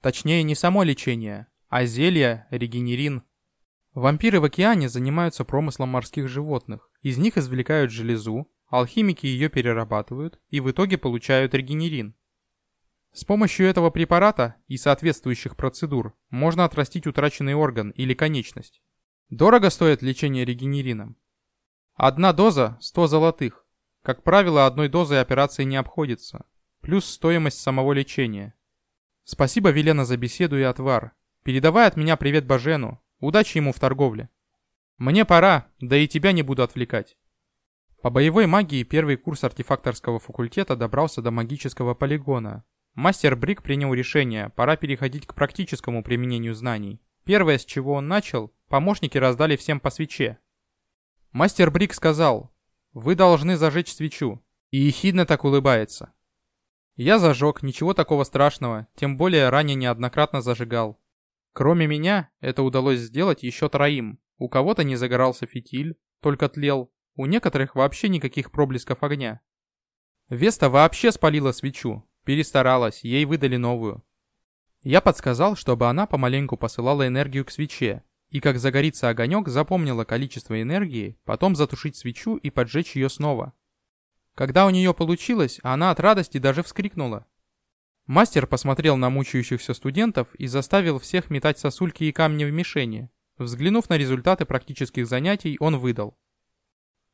Точнее, не само лечение, а зелья, регенерин. Вампиры в океане занимаются промыслом морских животных. Из них извлекают железу, алхимики ее перерабатывают и в итоге получают регенерин. С помощью этого препарата и соответствующих процедур можно отрастить утраченный орган или конечность. Дорого стоит лечение регенерином. Одна доза – 100 золотых. Как правило, одной дозой операции не обходится. Плюс стоимость самого лечения. Спасибо, Велена, за беседу и отвар. Передавай от меня привет Бажену. Удачи ему в торговле. Мне пора, да и тебя не буду отвлекать. По боевой магии первый курс артефакторского факультета добрался до магического полигона, Мастер Брик принял решение, пора переходить к практическому применению знаний. Первое, с чего он начал, помощники раздали всем по свече. Мастер Брик сказал, «Вы должны зажечь свечу», и ехидно так улыбается. Я зажег, ничего такого страшного, тем более ранее неоднократно зажигал. Кроме меня, это удалось сделать еще троим. У кого-то не загорался фитиль, только тлел, у некоторых вообще никаких проблесков огня. Веста вообще спалила свечу, Перестаралась, ей выдали новую. Я подсказал, чтобы она помаленьку посылала энергию к свече, и как загорится огонек, запомнила количество энергии, потом затушить свечу и поджечь ее снова. Когда у нее получилось, она от радости даже вскрикнула. Мастер посмотрел на мучающихся студентов и заставил всех метать сосульки и камни в мишени. Взглянув на результаты практических занятий, он выдал.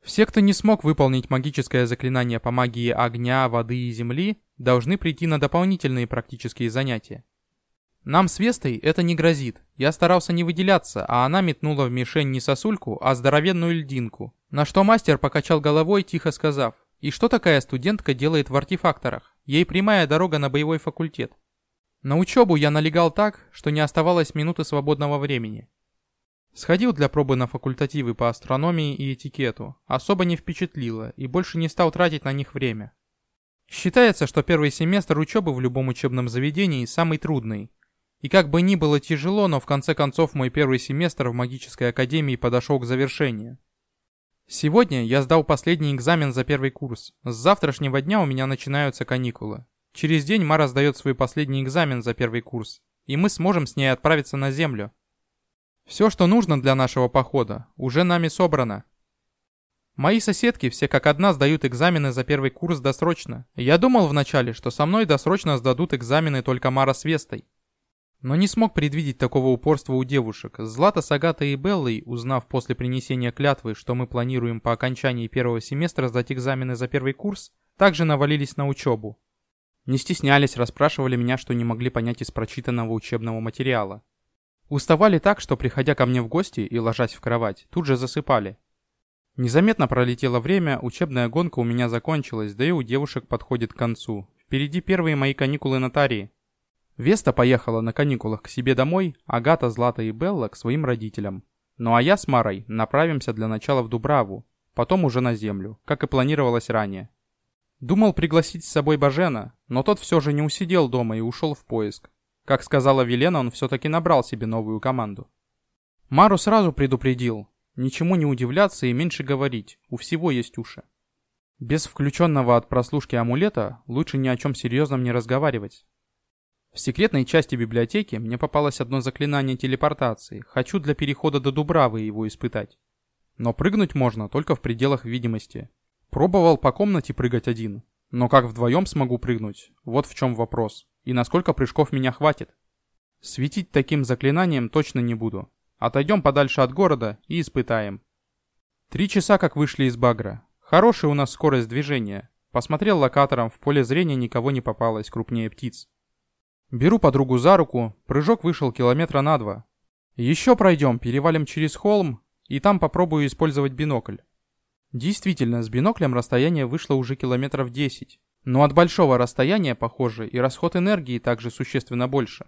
Все, кто не смог выполнить магическое заклинание по магии огня, воды и земли, должны прийти на дополнительные практические занятия. Нам с Вестой это не грозит. Я старался не выделяться, а она метнула в мишень не сосульку, а здоровенную льдинку. На что мастер покачал головой, тихо сказав, «И что такая студентка делает в артефакторах? Ей прямая дорога на боевой факультет». На учебу я налегал так, что не оставалось минуты свободного времени. Сходил для пробы на факультативы по астрономии и этикету, особо не впечатлило и больше не стал тратить на них время. Считается, что первый семестр учебы в любом учебном заведении самый трудный. И как бы ни было тяжело, но в конце концов мой первый семестр в магической академии подошел к завершению. Сегодня я сдал последний экзамен за первый курс. С завтрашнего дня у меня начинаются каникулы. Через день Мара сдает свой последний экзамен за первый курс, и мы сможем с ней отправиться на Землю. Все, что нужно для нашего похода, уже нами собрано. Мои соседки все как одна сдают экзамены за первый курс досрочно. Я думал вначале, что со мной досрочно сдадут экзамены только Мара с Вестой. Но не смог предвидеть такого упорства у девушек. Злата с Агатой и Беллой, узнав после принесения клятвы, что мы планируем по окончании первого семестра сдать экзамены за первый курс, также навалились на учебу. Не стеснялись, расспрашивали меня, что не могли понять из прочитанного учебного материала. Уставали так, что, приходя ко мне в гости и ложась в кровать, тут же засыпали. Незаметно пролетело время, учебная гонка у меня закончилась, да и у девушек подходит к концу. Впереди первые мои каникулы на Тарии. Веста поехала на каникулах к себе домой, Агата, Злата и Белла к своим родителям. Ну а я с Марой направимся для начала в Дубраву, потом уже на землю, как и планировалось ранее. Думал пригласить с собой Бажена, но тот все же не усидел дома и ушел в поиск. Как сказала Велена, он все-таки набрал себе новую команду. Мару сразу предупредил, Ничему не удивляться и меньше говорить, у всего есть уши. Без включенного от прослушки амулета лучше ни о чем серьезном не разговаривать. В секретной части библиотеки мне попалось одно заклинание телепортации. Хочу для перехода до Дубравы его испытать. Но прыгнуть можно только в пределах видимости. Пробовал по комнате прыгать один. Но как вдвоем смогу прыгнуть? Вот в чем вопрос. И насколько прыжков меня хватит? Светить таким заклинанием точно не буду. Отойдем подальше от города и испытаем. Три часа как вышли из Багра. Хорошая у нас скорость движения. Посмотрел локатором, в поле зрения никого не попалось крупнее птиц. Беру подругу за руку, прыжок вышел километра на два. Еще пройдем, перевалим через холм, и там попробую использовать бинокль. Действительно, с биноклем расстояние вышло уже километров 10. Но от большого расстояния, похоже, и расход энергии также существенно больше.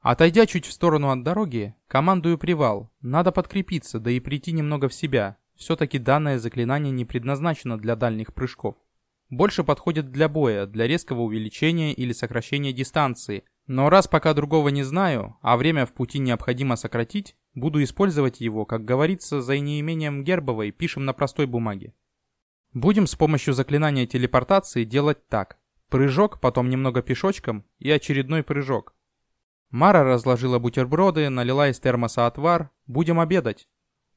Отойдя чуть в сторону от дороги, командую привал. Надо подкрепиться, да и прийти немного в себя. Все-таки данное заклинание не предназначено для дальних прыжков. Больше подходит для боя, для резкого увеличения или сокращения дистанции. Но раз пока другого не знаю, а время в пути необходимо сократить, буду использовать его, как говорится, за неимением гербовой пишем на простой бумаге. Будем с помощью заклинания телепортации делать так. Прыжок, потом немного пешочком и очередной прыжок. Мара разложила бутерброды, налила из термоса отвар. Будем обедать.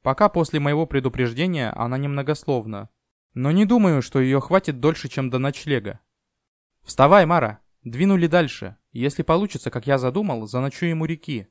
Пока после моего предупреждения она немногословна. Но не думаю, что ее хватит дольше, чем до ночлега. Вставай, Мара. Двинули дальше. Если получится, как я задумал, заночуем у реки.